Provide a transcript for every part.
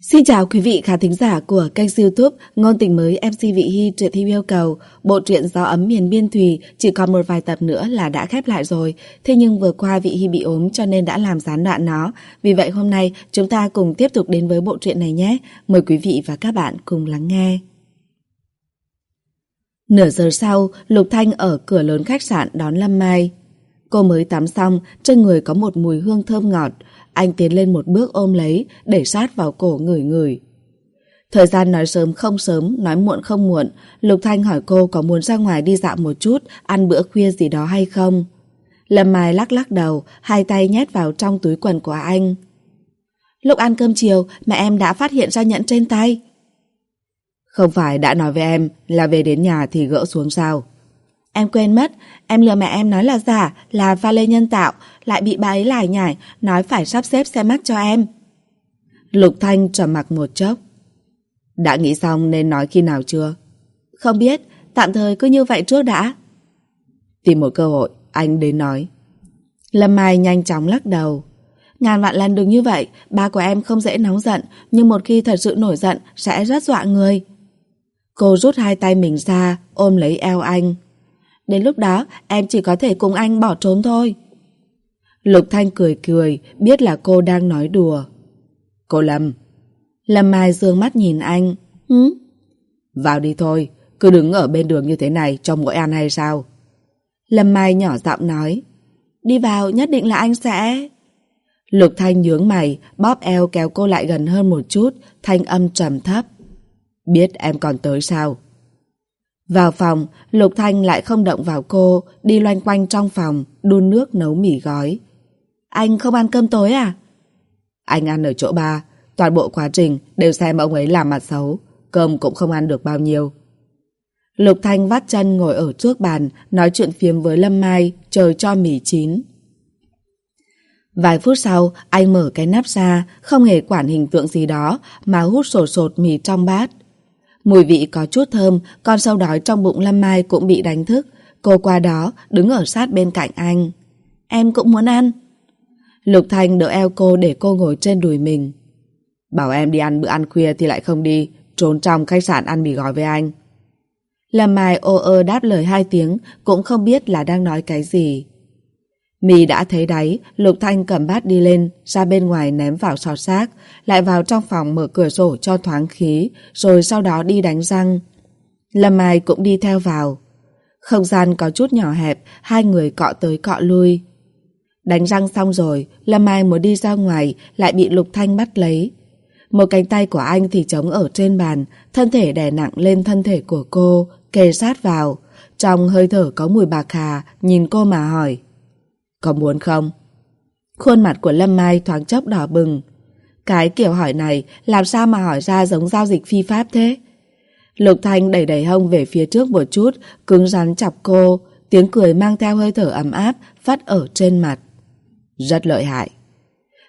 Xin chào quý vị khán thính giả của kênh youtube Ngôn tình mới MC Vị Hy truyện thi yêu cầu. Bộ truyện Gió ấm miền biên thùy chỉ còn một vài tập nữa là đã khép lại rồi. Thế nhưng vừa qua Vị Hy bị ốm cho nên đã làm gián đoạn nó. Vì vậy hôm nay chúng ta cùng tiếp tục đến với bộ truyện này nhé. Mời quý vị và các bạn cùng lắng nghe. Nửa giờ sau, Lục Thanh ở cửa lớn khách sạn đón Lâm Mai. Cô mới tắm xong, trên người có một mùi hương thơm ngọt. Anh tiến lên một bước ôm lấy, để sát vào cổ người người. Thời gian nói sớm không sớm, nói muộn không muộn, Lục Thanh hỏi cô có muốn ra ngoài đi dạo một chút, ăn bữa khuya gì đó hay không. Lâm Mai lắc lắc đầu, hai tay nhét vào trong túi quần của anh. Lúc ăn cơm chiều, mẹ em đã phát hiện ra nhẫn trên tay. Không phải đã nói với em là về đến nhà thì gỡ xuống sao? Em quên mất, em lừa mẹ em nói là giả, là pha lê nhân tạo, lại bị bà ấy lải nhải, nói phải sắp xếp xe mắt cho em. Lục Thanh trầm mặc một chốc. Đã nghĩ xong nên nói khi nào chưa? Không biết, tạm thời cứ như vậy trước đã. Tìm một cơ hội, anh đến nói. Lâm Mai nhanh chóng lắc đầu. Ngàn vạn lần đừng như vậy, ba của em không dễ nóng giận, nhưng một khi thật sự nổi giận sẽ rất dọa người. Cô rút hai tay mình ra, ôm lấy eo anh. Đến lúc đó em chỉ có thể cùng anh bỏ trốn thôi. Lục Thanh cười cười, biết là cô đang nói đùa. Cô Lâm. Lâm Mai dương mắt nhìn anh. Hứ? Vào đi thôi, cứ đứng ở bên đường như thế này trong mỗi ăn hay sao? Lâm Mai nhỏ giọng nói. Đi vào nhất định là anh sẽ... Lục Thanh nhướng mày, bóp eo kéo cô lại gần hơn một chút, thanh âm trầm thấp. Biết em còn tới sao? Vào phòng, Lục Thanh lại không động vào cô, đi loanh quanh trong phòng, đun nước nấu mì gói. Anh không ăn cơm tối à? Anh ăn ở chỗ ba, toàn bộ quá trình đều xem ông ấy làm mặt xấu, cơm cũng không ăn được bao nhiêu. Lục Thanh vắt chân ngồi ở trước bàn, nói chuyện phiếm với Lâm Mai, chờ cho mì chín. Vài phút sau, anh mở cái nắp ra, không hề quản hình tượng gì đó, mà hút sổ sột mì trong bát. Mùi vị có chút thơm, con sâu đói trong bụng Lâm Mai cũng bị đánh thức. Cô qua đó, đứng ở sát bên cạnh anh. Em cũng muốn ăn. Lục Thanh đỡ eo cô để cô ngồi trên đùi mình. Bảo em đi ăn bữa ăn khuya thì lại không đi, trốn trong khách sạn ăn mì gói với anh. Lâm Mai ô ơ đáp lời hai tiếng, cũng không biết là đang nói cái gì. Mì đã thấy đáy, Lục Thanh cầm bát đi lên, ra bên ngoài ném vào sọt xác, lại vào trong phòng mở cửa sổ cho thoáng khí, rồi sau đó đi đánh răng. Lâm Mai cũng đi theo vào. Không gian có chút nhỏ hẹp, hai người cọ tới cọ lui. Đánh răng xong rồi, Lâm Mai muốn đi ra ngoài, lại bị Lục Thanh bắt lấy. Một cánh tay của anh thì trống ở trên bàn, thân thể đè nặng lên thân thể của cô, kề sát vào. Trong hơi thở có mùi bạc hà, nhìn cô mà hỏi. Có muốn không? Khuôn mặt của Lâm Mai thoáng chốc đỏ bừng. Cái kiểu hỏi này làm sao mà hỏi ra giống giao dịch phi pháp thế? Lục Thanh đẩy đẩy hông về phía trước một chút, cứng rắn chọc cô, tiếng cười mang theo hơi thở ấm áp phát ở trên mặt. Rất lợi hại.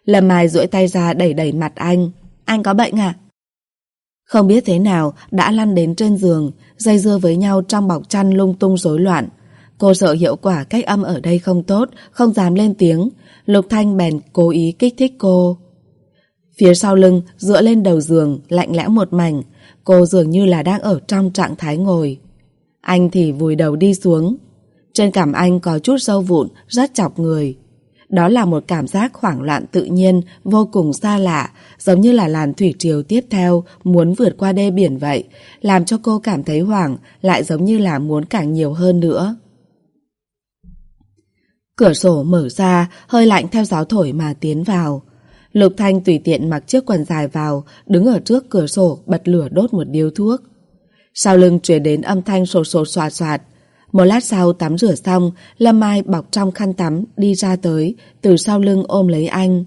Lâm Mai duỗi tay ra đẩy đẩy mặt anh. Anh có bệnh à? Không biết thế nào đã lăn đến trên giường, dây dưa với nhau trong bọc chăn lung tung rối loạn. Cô sợ hiệu quả cách âm ở đây không tốt, không dám lên tiếng. Lục Thanh bèn cố ý kích thích cô. Phía sau lưng, dựa lên đầu giường, lạnh lẽo một mảnh. Cô dường như là đang ở trong trạng thái ngồi. Anh thì vùi đầu đi xuống. Trên cảm anh có chút sâu vụn, rất chọc người. Đó là một cảm giác hoảng loạn tự nhiên, vô cùng xa lạ, giống như là làn thủy triều tiếp theo, muốn vượt qua đê biển vậy, làm cho cô cảm thấy hoảng, lại giống như là muốn càng nhiều hơn nữa. Cửa sổ mở ra, hơi lạnh theo gió thổi mà tiến vào. Lục Thanh tùy tiện mặc chiếc quần dài vào, đứng ở trước cửa sổ bật lửa đốt một điếu thuốc. Sau lưng truyền đến âm thanh sổ sổ soạt soạt. Một lát sau tắm rửa xong, Lâm Mai bọc trong khăn tắm đi ra tới, từ sau lưng ôm lấy anh.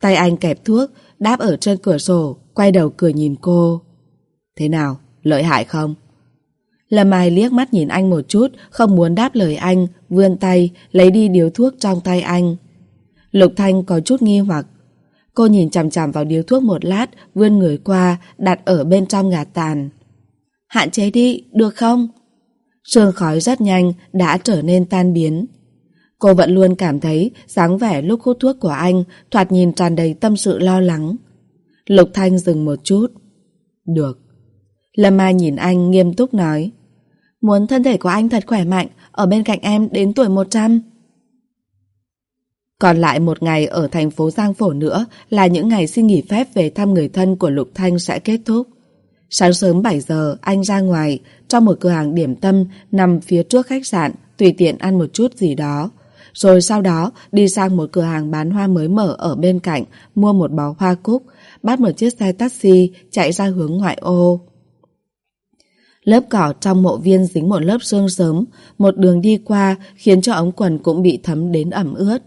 Tay anh kẹp thuốc, đáp ở trên cửa sổ, quay đầu cười nhìn cô. Thế nào, lợi hại không? Lâm Mai liếc mắt nhìn anh một chút, không muốn đáp lời anh, vươn tay, lấy đi điếu thuốc trong tay anh. Lục Thanh có chút nghi hoặc. Cô nhìn chằm chằm vào điếu thuốc một lát, vươn người qua, đặt ở bên trong gạt tàn. Hạn chế đi, được không? Sương khói rất nhanh, đã trở nên tan biến. Cô vẫn luôn cảm thấy dáng vẻ lúc hút thuốc của anh thoạt nhìn tràn đầy tâm sự lo lắng. Lục Thanh dừng một chút. Được. Lâm Mai nhìn anh nghiêm túc nói. Muốn thân thể của anh thật khỏe mạnh, ở bên cạnh em đến tuổi 100. Còn lại một ngày ở thành phố Giang Phổ nữa là những ngày xin nghỉ phép về thăm người thân của Lục Thanh sẽ kết thúc. Sáng sớm 7 giờ, anh ra ngoài, trong một cửa hàng điểm tâm nằm phía trước khách sạn, tùy tiện ăn một chút gì đó. Rồi sau đó đi sang một cửa hàng bán hoa mới mở ở bên cạnh, mua một bó hoa cúc, bắt một chiếc xe taxi chạy ra hướng ngoại ô. Lớp cỏ trong mộ viên dính một lớp sương sớm, một đường đi qua khiến cho ống quần cũng bị thấm đến ẩm ướt.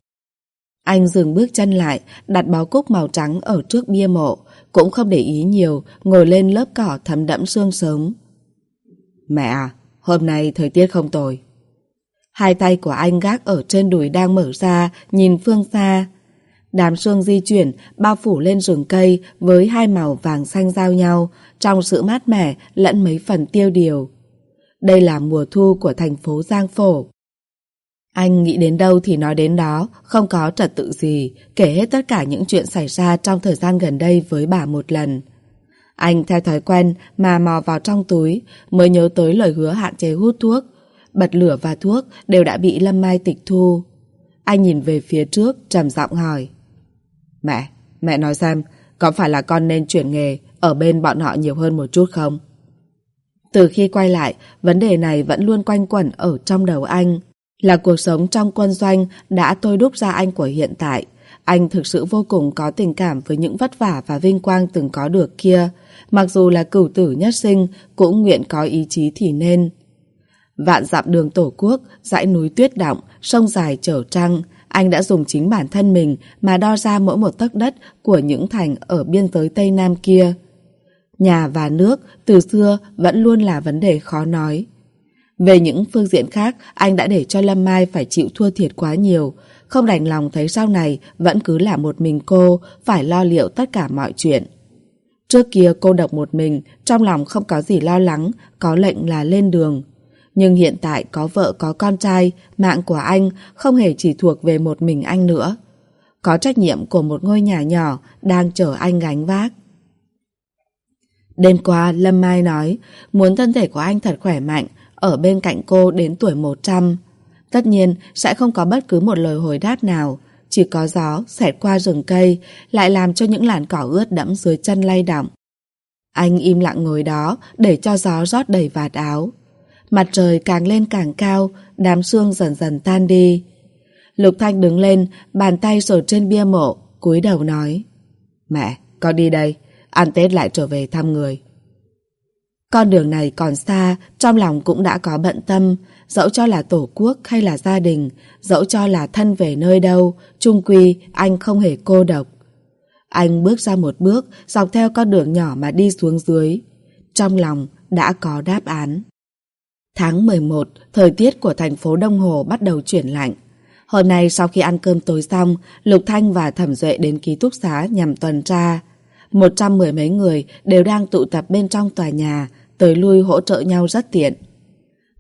Anh dừng bước chân lại, đặt bó cúc màu trắng ở trước bia mộ, cũng không để ý nhiều, ngồi lên lớp cỏ thấm đẫm xương sớm. Mẹ à, hôm nay thời tiết không tồi. Hai tay của anh gác ở trên đùi đang mở ra, nhìn phương xa. Đám sương di chuyển, bao phủ lên rừng cây với hai màu vàng xanh giao nhau, trong sự mát mẻ lẫn mấy phần tiêu điều. Đây là mùa thu của thành phố Giang Phổ. Anh nghĩ đến đâu thì nói đến đó, không có trật tự gì, kể hết tất cả những chuyện xảy ra trong thời gian gần đây với bà một lần. Anh theo thói quen mà mò vào trong túi, mới nhớ tới lời hứa hạn chế hút thuốc. Bật lửa và thuốc đều đã bị Lâm Mai tịch thu. Anh nhìn về phía trước, trầm giọng hỏi. Mẹ, mẹ nói xem, có phải là con nên chuyển nghề ở bên bọn họ nhiều hơn một chút không? Từ khi quay lại, vấn đề này vẫn luôn quanh quẩn ở trong đầu anh. Là cuộc sống trong quân doanh đã tôi đúc ra anh của hiện tại. Anh thực sự vô cùng có tình cảm với những vất vả và vinh quang từng có được kia. Mặc dù là cửu tử nhất sinh, cũng nguyện có ý chí thì nên. Vạn dặm đường tổ quốc, dãy núi tuyết động, sông dài trở trăng, anh đã dùng chính bản thân mình mà đo ra mỗi một tấc đất của những thành ở biên giới Tây Nam kia. Nhà và nước từ xưa vẫn luôn là vấn đề khó nói. Về những phương diện khác, anh đã để cho Lâm Mai phải chịu thua thiệt quá nhiều, không đành lòng thấy sau này vẫn cứ là một mình cô, phải lo liệu tất cả mọi chuyện. Trước kia cô độc một mình, trong lòng không có gì lo lắng, có lệnh là lên đường. Nhưng hiện tại có vợ có con trai, mạng của anh không hề chỉ thuộc về một mình anh nữa. Có trách nhiệm của một ngôi nhà nhỏ đang chờ anh gánh vác. Đêm qua, Lâm Mai nói, muốn thân thể của anh thật khỏe mạnh, ở bên cạnh cô đến tuổi 100. Tất nhiên, sẽ không có bất cứ một lời hồi đáp nào, chỉ có gió xẹt qua rừng cây, lại làm cho những làn cỏ ướt đẫm dưới chân lay động. Anh im lặng ngồi đó để cho gió rót đầy vạt áo. Mặt trời càng lên càng cao, đám sương dần dần tan đi. Lục Thanh đứng lên, bàn tay sổ trên bia mộ, cúi đầu nói. Mẹ, con đi đây, ăn Tết lại trở về thăm người. Con đường này còn xa, trong lòng cũng đã có bận tâm, dẫu cho là tổ quốc hay là gia đình, dẫu cho là thân về nơi đâu, trung quy anh không hề cô độc. Anh bước ra một bước, dọc theo con đường nhỏ mà đi xuống dưới. Trong lòng đã có đáp án. Tháng 11, thời tiết của thành phố Đông Hồ bắt đầu chuyển lạnh. Hôm nay sau khi ăn cơm tối xong, Lục Thanh và Thẩm Duệ đến ký túc xá nhằm tuần tra. Một trăm mười mấy người đều đang tụ tập bên trong tòa nhà, tới lui hỗ trợ nhau rất tiện.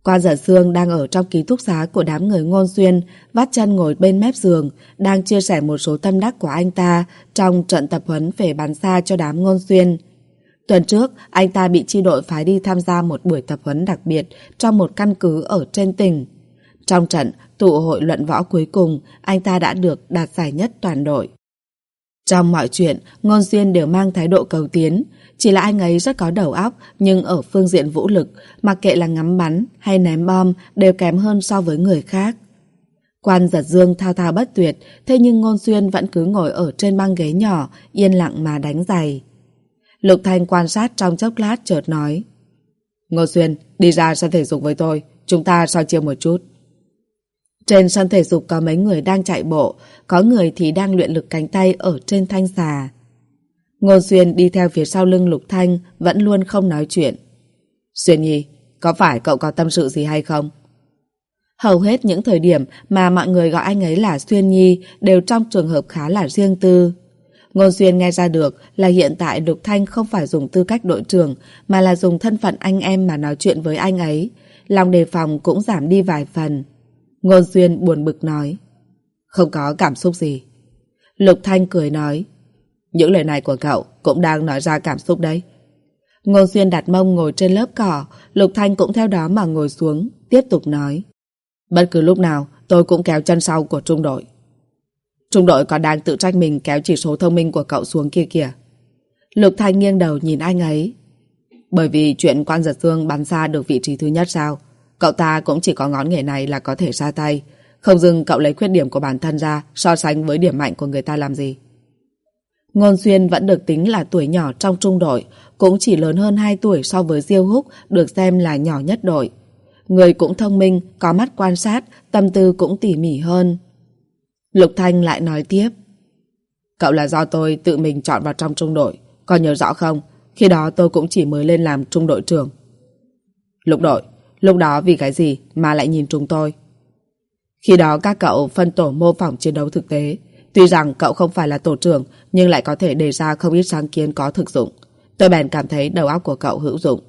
Qua giả Sương đang ở trong ký túc xá của đám người ngôn xuyên, vắt chân ngồi bên mép giường, đang chia sẻ một số tâm đắc của anh ta trong trận tập huấn về bắn xa cho đám ngôn xuyên. Tuần trước, anh ta bị chi đội phái đi tham gia một buổi tập huấn đặc biệt trong một căn cứ ở trên tỉnh. Trong trận tụ hội luận võ cuối cùng, anh ta đã được đạt giải nhất toàn đội. Trong mọi chuyện, Ngôn Duyên đều mang thái độ cầu tiến. Chỉ là anh ấy rất có đầu óc, nhưng ở phương diện vũ lực, mặc kệ là ngắm bắn hay ném bom, đều kém hơn so với người khác. Quan giật dương thao thao bất tuyệt, thế nhưng Ngôn Duyên vẫn cứ ngồi ở trên băng ghế nhỏ, yên lặng mà đánh giày. Lục Thanh quan sát trong chốc lát chợt nói. Ngô Duyên, đi ra sân thể dục với tôi, chúng ta soi chiêu một chút. Trên sân thể dục có mấy người đang chạy bộ, có người thì đang luyện lực cánh tay ở trên thanh xà. Ngô Xuyên đi theo phía sau lưng Lục Thanh, vẫn luôn không nói chuyện. Xuyên Nhi, có phải cậu có tâm sự gì hay không? Hầu hết những thời điểm mà mọi người gọi anh ấy là Xuyên Nhi đều trong trường hợp khá là riêng tư. Ngô Xuyên nghe ra được là hiện tại Lục Thanh không phải dùng tư cách đội trưởng mà là dùng thân phận anh em mà nói chuyện với anh ấy. Lòng đề phòng cũng giảm đi vài phần. Ngôn Xuyên buồn bực nói. Không có cảm xúc gì. Lục Thanh cười nói. Những lời này của cậu cũng đang nói ra cảm xúc đấy. Ngôn Xuyên đặt mông ngồi trên lớp cỏ, Lục Thanh cũng theo đó mà ngồi xuống, tiếp tục nói. Bất cứ lúc nào, tôi cũng kéo chân sau của trung đội. Trung đội còn đang tự trách mình kéo chỉ số thông minh của cậu xuống kia kìa. Lục Thanh nghiêng đầu nhìn anh ấy. Bởi vì chuyện quan giật dương bắn xa được vị trí thứ nhất sao? Cậu ta cũng chỉ có ngón nghề này là có thể ra tay. Không dừng cậu lấy khuyết điểm của bản thân ra so sánh với điểm mạnh của người ta làm gì. Ngôn Xuyên vẫn được tính là tuổi nhỏ trong trung đội, cũng chỉ lớn hơn 2 tuổi so với Diêu Húc, được xem là nhỏ nhất đội. Người cũng thông minh, có mắt quan sát, tâm tư cũng tỉ mỉ hơn. Lục Thanh lại nói tiếp. Cậu là do tôi tự mình chọn vào trong trung đội, còn nhớ rõ không? Khi đó tôi cũng chỉ mới lên làm trung đội trưởng. Lục đội, lúc đó vì cái gì mà lại nhìn chúng tôi? Khi đó các cậu phân tổ mô phỏng chiến đấu thực tế. Tuy rằng cậu không phải là tổ trưởng, nhưng lại có thể đề ra không ít sáng kiến có thực dụng. Tôi bèn cảm thấy đầu óc của cậu hữu dụng.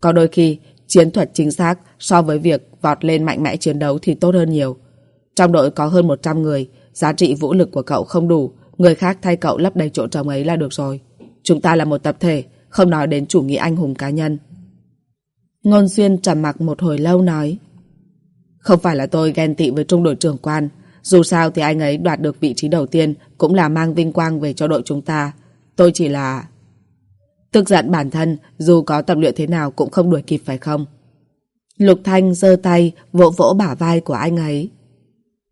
Có đôi khi, chiến thuật chính xác so với việc vọt lên mạnh mẽ chiến đấu thì tốt hơn nhiều. Trong đội có hơn 100 người, giá trị vũ lực của cậu không đủ, người khác thay cậu lấp đầy chỗ trống ấy là được rồi. Chúng ta là một tập thể, không nói đến chủ nghĩa anh hùng cá nhân. Ngôn Xuyên trầm mặc một hồi lâu nói. Không phải là tôi ghen tị với trung đội trưởng quan. Dù sao thì anh ấy đoạt được vị trí đầu tiên Cũng là mang vinh quang về cho đội chúng ta. Tôi chỉ là Tức giận bản thân, Dù có tập luyện thế nào cũng không đuổi kịp phải không? Lục Thanh giơ tay Vỗ vỗ bả vai của anh ấy.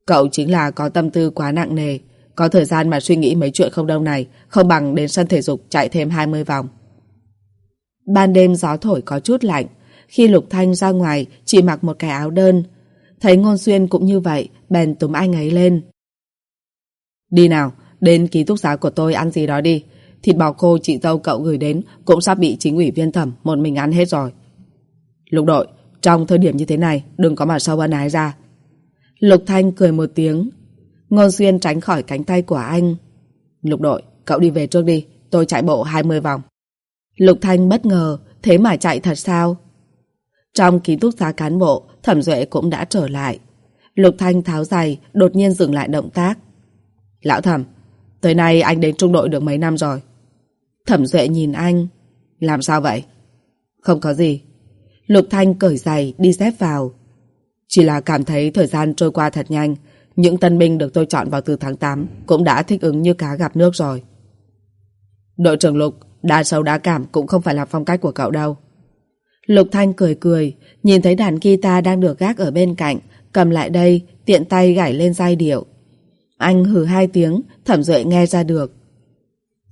Cậu chính là có tâm tư quá nặng nề. Có thời gian mà suy nghĩ mấy chuyện không đâu này, Không bằng đến sân thể dục chạy thêm 20 vòng. Ban đêm gió thổi có chút lạnh khi Lục Thanh ra ngoài Chỉ mặc một cái áo đơn. Thấy Ngôn Xuyên cũng như vậy Bèn túm anh ấy lên. Đi nào, đến ký túc xá của tôi ăn gì đó đi. Thịt bò khô chị dâu cậu gửi đến Cũng sắp bị chính ủy viên thẩm Một mình ăn hết rồi. Lục đội, trong thời điểm như thế này Đừng có mà sâu ân ái ra. Lục Thanh cười một tiếng. Ngôn Xuyên tránh khỏi cánh tay của anh. Lục đội, cậu đi về trước đi Tôi chạy bộ 20 vòng. Lục Thanh bất ngờ, thế mà chạy thật sao? Trong ký túc xá cán bộ, Thẩm Duệ cũng đã trở lại. Lục Thanh tháo giày, đột nhiên dừng lại động tác. Lão Thẩm, tới nay anh đến trung đội được mấy năm rồi. Thẩm Duệ nhìn anh. Làm sao vậy? Không có gì. Lục Thanh cởi giày, đi dép vào. Chỉ là cảm thấy thời gian trôi qua thật nhanh. Những tân binh được tôi chọn vào từ tháng 8 cũng đã thích ứng như cá gặp nước rồi. Đội trưởng Lục, Đa sâu đa cảm cũng không phải là phong cách của cậu đâu. Lục Thanh cười cười, nhìn thấy đàn guitar đang được gác ở bên cạnh, cầm lại đây, tiện tay gảy lên giai điệu. Anh hừ hai tiếng, thẩm duệ nghe ra được.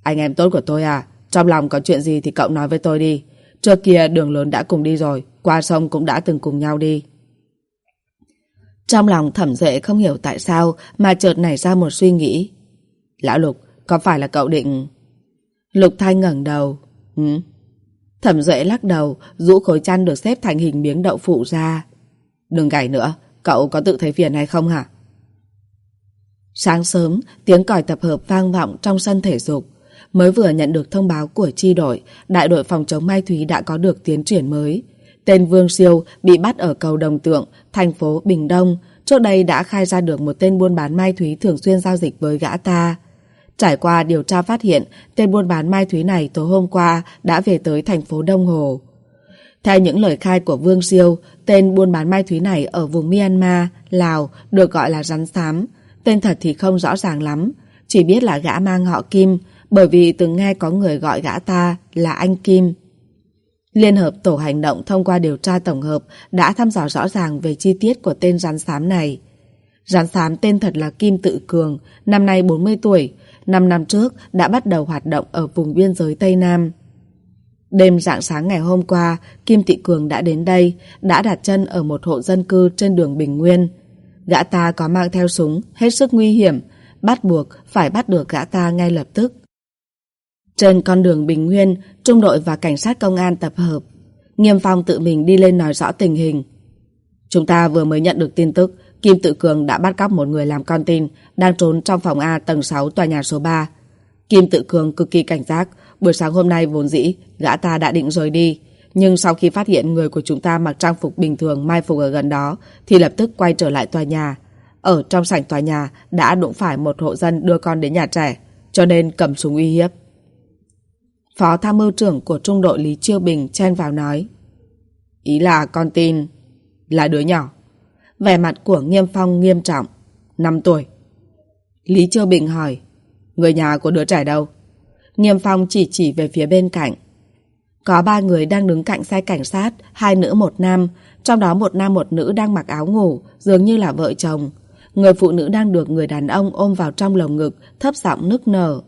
Anh em tốt của tôi à, trong lòng có chuyện gì thì cậu nói với tôi đi. Trước kia đường lớn đã cùng đi rồi, qua sông cũng đã từng cùng nhau đi. Trong lòng thẩm duệ không hiểu tại sao mà chợt nảy ra một suy nghĩ. Lão Lục, có phải là cậu định... Lục Thanh ngẩng đầu. Ừ? Thẩm Duệ lắc đầu, rũ khối chăn được xếp thành hình miếng đậu phụ ra. Đừng gảy nữa, cậu có tự thấy phiền hay không hả? Sáng sớm, tiếng còi tập hợp vang vọng trong sân thể dục. Mới vừa nhận được thông báo của chi đội, đại đội phòng chống Mai Thúy đã có được tiến triển mới. Tên Vương Siêu bị bắt ở cầu Đồng Tượng, thành phố Bình Đông. Trước đây đã khai ra được một tên buôn bán Mai Thúy thường xuyên giao dịch với gã ta. Trải qua điều tra phát hiện, tên buôn bán Mai Thúy này tối hôm qua đã về tới thành phố Đông Hồ. Theo những lời khai của Vương Siêu, tên buôn bán Mai Thúy này ở vùng Myanmar, Lào được gọi là rắn xám. Tên thật thì không rõ ràng lắm, chỉ biết là gã mang họ Kim, bởi vì từng nghe có người gọi gã ta là anh Kim. Liên hợp tổ hành động thông qua điều tra tổng hợp đã thăm dò rõ ràng về chi tiết của tên rắn xám này. Rắn xám tên thật là Kim Tự Cường, năm nay 40 tuổi, 5 năm trước đã bắt đầu hoạt động ở vùng biên giới Tây Nam. Đêm rạng sáng ngày hôm qua, Kim Tị Cường đã đến đây, đã đặt chân ở một hộ dân cư trên đường Bình Nguyên. Gã ta có mang theo súng, hết sức nguy hiểm, bắt buộc phải bắt được gã ta ngay lập tức. Trên con đường Bình Nguyên, trung đội và cảnh sát công an tập hợp. Nghiêm Phong tự mình đi lên nói rõ tình hình. Chúng ta vừa mới nhận được tin tức Kim Tự Cường đã bắt cóc một người làm con tin đang trốn trong phòng A tầng 6 tòa nhà số 3. Kim Tự Cường cực kỳ cảnh giác, buổi sáng hôm nay vốn dĩ gã ta đã định rời đi, nhưng sau khi phát hiện người của chúng ta mặc trang phục bình thường mai phục ở gần đó thì lập tức quay trở lại tòa nhà. Ở trong sảnh tòa nhà đã đụng phải một hộ dân đưa con đến nhà trẻ, cho nên cầm súng uy hiếp. Phó tham mưu trưởng của trung đội Lý Chiêu Bình chen vào nói. Ý là con tin là đứa nhỏ. Vẻ mặt của Nghiêm Phong nghiêm trọng. 5 tuổi. Lý Chiêu Bình hỏi. Người nhà của đứa trẻ đâu? Nghiêm Phong chỉ chỉ về phía bên cạnh. Có ba người đang đứng cạnh xe cảnh sát, hai nữ một nam, trong đó một nam một nữ đang mặc áo ngủ, dường như là vợ chồng. Người phụ nữ đang được người đàn ông ôm vào trong lồng ngực, thấp giọng nức nở.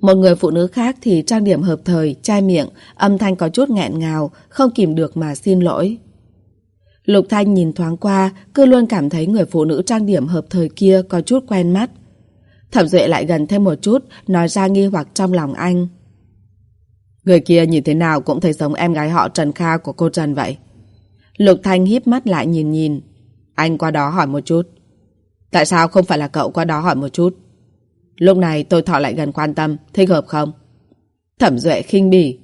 Một người phụ nữ khác thì trang điểm hợp thời, chai miệng, âm thanh có chút nghẹn ngào, không kìm được mà xin lỗi. Lục Thanh nhìn thoáng qua, cứ luôn cảm thấy người phụ nữ trang điểm hợp thời kia có chút quen mắt. Thẩm Duệ lại gần thêm một chút, nói ra nghi hoặc trong lòng anh. Người kia nhìn thế nào cũng thấy giống em gái họ Trần Kha của cô Trần vậy. Lục Thanh híp mắt lại nhìn nhìn. Anh qua đó hỏi một chút. Tại sao không phải là cậu qua đó hỏi một chút? Lúc này tôi thọ lại gần quan tâm, thích hợp không? Thẩm Duệ khinh bỉ.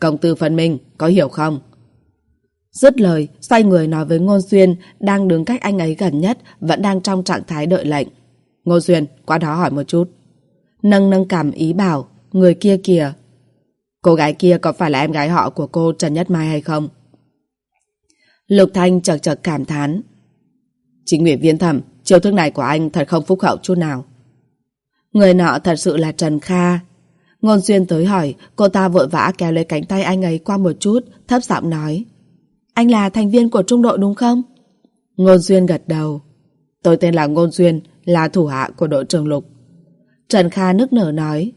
Công tư phân minh, có hiểu không? Dứt lời, xoay người nói với Ngôn Xuyên, đang đứng cách anh ấy gần nhất, vẫn đang trong trạng thái đợi lệnh. Ngôn Xuyên, qua đó hỏi một chút. Nâng nâng cảm ý bảo, người kia kìa. Cô gái kia có phải là em gái họ của cô Trần Nhất Mai hay không? Lục Thanh chật chật cảm thán. Chính ủy viên thẩm, chiêu thức này của anh thật không phúc hậu chút nào. Người nọ thật sự là Trần Kha. Ngôn Xuyên tới hỏi, cô ta vội vã kéo lấy cánh tay anh ấy qua một chút, thấp giọng nói. Anh là thành viên của trung đội đúng không? Ngôn Xuyên gật đầu. Tôi tên là Ngôn Xuyên, là thủ hạ của đội trường lục. Trần Kha nức nở nói.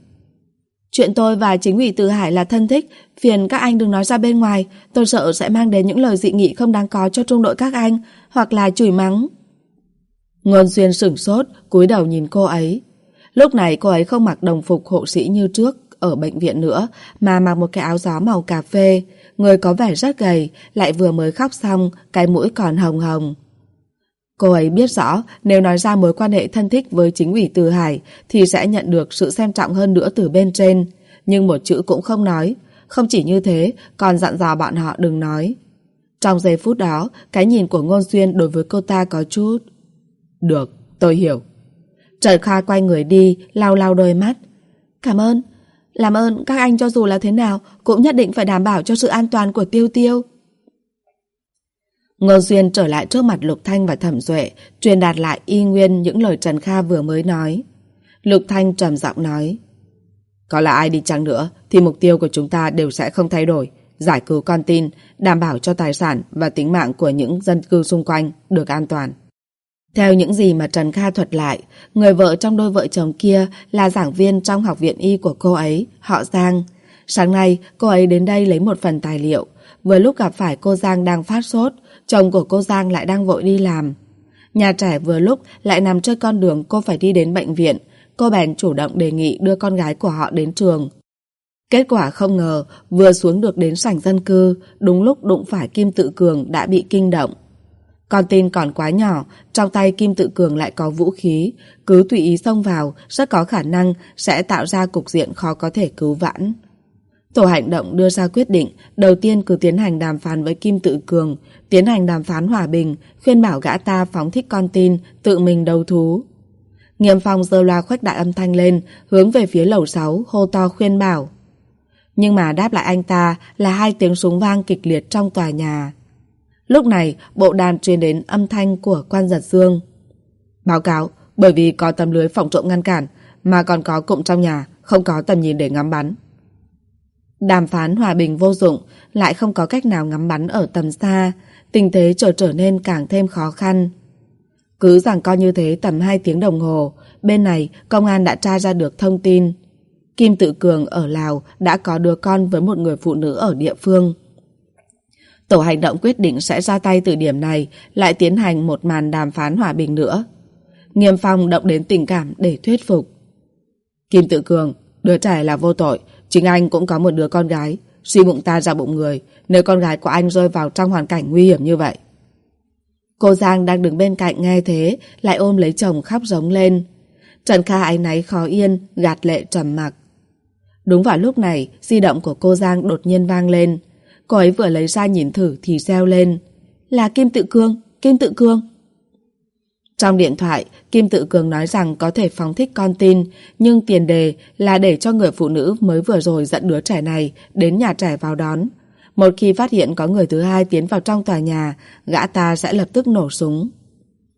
Chuyện tôi và chính ủy Từ Hải là thân thích, phiền các anh đừng nói ra bên ngoài, tôi sợ sẽ mang đến những lời dị nghị không đáng có cho trung đội các anh, hoặc là chửi mắng. Ngôn Xuyên sửng sốt, cúi đầu nhìn cô ấy. Lúc này cô ấy không mặc đồng phục hộ sĩ như trước ở bệnh viện nữa, mà mặc một cái áo gió màu cà phê, người có vẻ rất gầy, lại vừa mới khóc xong, cái mũi còn hồng hồng. Cô ấy biết rõ nếu nói ra mối quan hệ thân thích với chính ủy Từ Hải thì sẽ nhận được sự xem trọng hơn nữa từ bên trên. Nhưng một chữ cũng không nói. Không chỉ như thế, còn dặn dò bọn họ đừng nói. Trong giây phút đó, cái nhìn của Ngôn Xuyên đối với cô ta có chút. Được, tôi hiểu. Trời Kha quay người đi, lau lau đôi mắt. Cảm ơn. Làm ơn các anh cho dù là thế nào cũng nhất định phải đảm bảo cho sự an toàn của Tiêu Tiêu. Ngô Duyên trở lại trước mặt Lục Thanh và Thẩm Duệ, truyền đạt lại y nguyên những lời Trần Kha vừa mới nói. Lục Thanh trầm giọng nói, Có là ai đi chăng nữa, thì mục tiêu của chúng ta đều sẽ không thay đổi, giải cứu con tin, đảm bảo cho tài sản và tính mạng của những dân cư xung quanh được an toàn. Theo những gì mà Trần Kha thuật lại, người vợ trong đôi vợ chồng kia là giảng viên trong học viện y của cô ấy, họ Giang. Sáng nay, cô ấy đến đây lấy một phần tài liệu. Vừa lúc gặp phải cô Giang đang phát sốt, chồng của cô Giang lại đang vội đi làm. Nhà trẻ vừa lúc lại nằm trên con đường cô phải đi đến bệnh viện, cô bèn chủ động đề nghị đưa con gái của họ đến trường. Kết quả không ngờ, vừa xuống được đến sảnh dân cư, đúng lúc đụng phải Kim Tự Cường đã bị kinh động. Con tin còn quá nhỏ, trong tay Kim Tự Cường lại có vũ khí, cứ tùy ý xông vào, rất có khả năng sẽ tạo ra cục diện khó có thể cứu vãn. Tổ hành động đưa ra quyết định, đầu tiên cứ tiến hành đàm phán với Kim Tự Cường, tiến hành đàm phán hòa bình, khuyên bảo gã ta phóng thích con tin, tự mình đầu thú. Nghiêm phong giơ loa khuếch đại âm thanh lên, hướng về phía lầu 6, hô to khuyên bảo. Nhưng mà đáp lại anh ta là hai tiếng súng vang kịch liệt trong tòa nhà. Lúc này, bộ đàn truyền đến âm thanh của quan giật dương. Báo cáo, bởi vì có tấm lưới phòng trộm ngăn cản, mà còn có cụm trong nhà, không có tầm nhìn để ngắm bắn. Đàm phán hòa bình vô dụng, lại không có cách nào ngắm bắn ở tầm xa, tình thế trở trở nên càng thêm khó khăn. Cứ rằng coi như thế tầm 2 tiếng đồng hồ, bên này công an đã tra ra được thông tin. Kim Tự Cường ở Lào đã có đứa con với một người phụ nữ ở địa phương. Tổ hành động quyết định sẽ ra tay từ điểm này, lại tiến hành một màn đàm phán hòa bình nữa. Nghiêm Phong động đến tình cảm để thuyết phục. Kim Tự Cường, đứa trẻ là vô tội, chính anh cũng có một đứa con gái, suy bụng ta ra bụng người, nếu con gái của anh rơi vào trong hoàn cảnh nguy hiểm như vậy. Cô Giang đang đứng bên cạnh nghe thế, lại ôm lấy chồng khóc giống lên. Trần Kha ái náy khó yên, gạt lệ trầm mặc. Đúng vào lúc này, di động của cô Giang đột nhiên vang lên. Cô ấy vừa lấy ra nhìn thử thì reo lên. Là Kim Tự Cương, Kim Tự Cương. Trong điện thoại, Kim Tự Cường nói rằng có thể phóng thích con tin, nhưng tiền đề là để cho người phụ nữ mới vừa rồi dẫn đứa trẻ này đến nhà trẻ vào đón. Một khi phát hiện có người thứ hai tiến vào trong tòa nhà, gã ta sẽ lập tức nổ súng.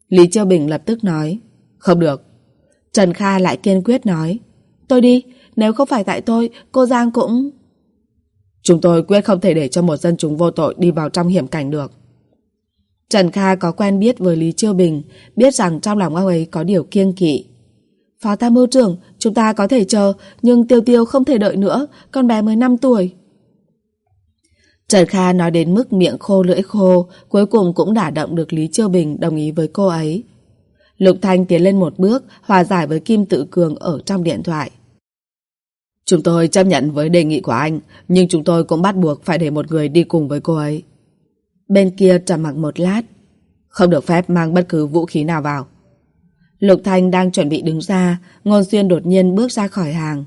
Lý Châu Bình lập tức nói, không được. Trần Kha lại kiên quyết nói, tôi đi, nếu không phải tại tôi, cô Giang cũng... Chúng tôi quyết không thể để cho một dân chúng vô tội đi vào trong hiểm cảnh được. Trần Kha có quen biết với Lý Chiêu Bình, biết rằng trong lòng ông ấy có điều kiêng kỵ. Phó tham mưu trưởng, chúng ta có thể chờ, nhưng Tiêu Tiêu không thể đợi nữa, con bé mới 5 tuổi. Trần Kha nói đến mức miệng khô lưỡi khô, cuối cùng cũng đả động được Lý Chiêu Bình đồng ý với cô ấy. Lục Thanh tiến lên một bước, hòa giải với Kim Tự Cường ở trong điện thoại. Chúng tôi chấp nhận với đề nghị của anh, nhưng chúng tôi cũng bắt buộc phải để một người đi cùng với cô ấy. Bên kia trầm mặc một lát. Không được phép mang bất cứ vũ khí nào vào. Lục Thanh đang chuẩn bị đứng ra, Ngôn Xuyên đột nhiên bước ra khỏi hàng.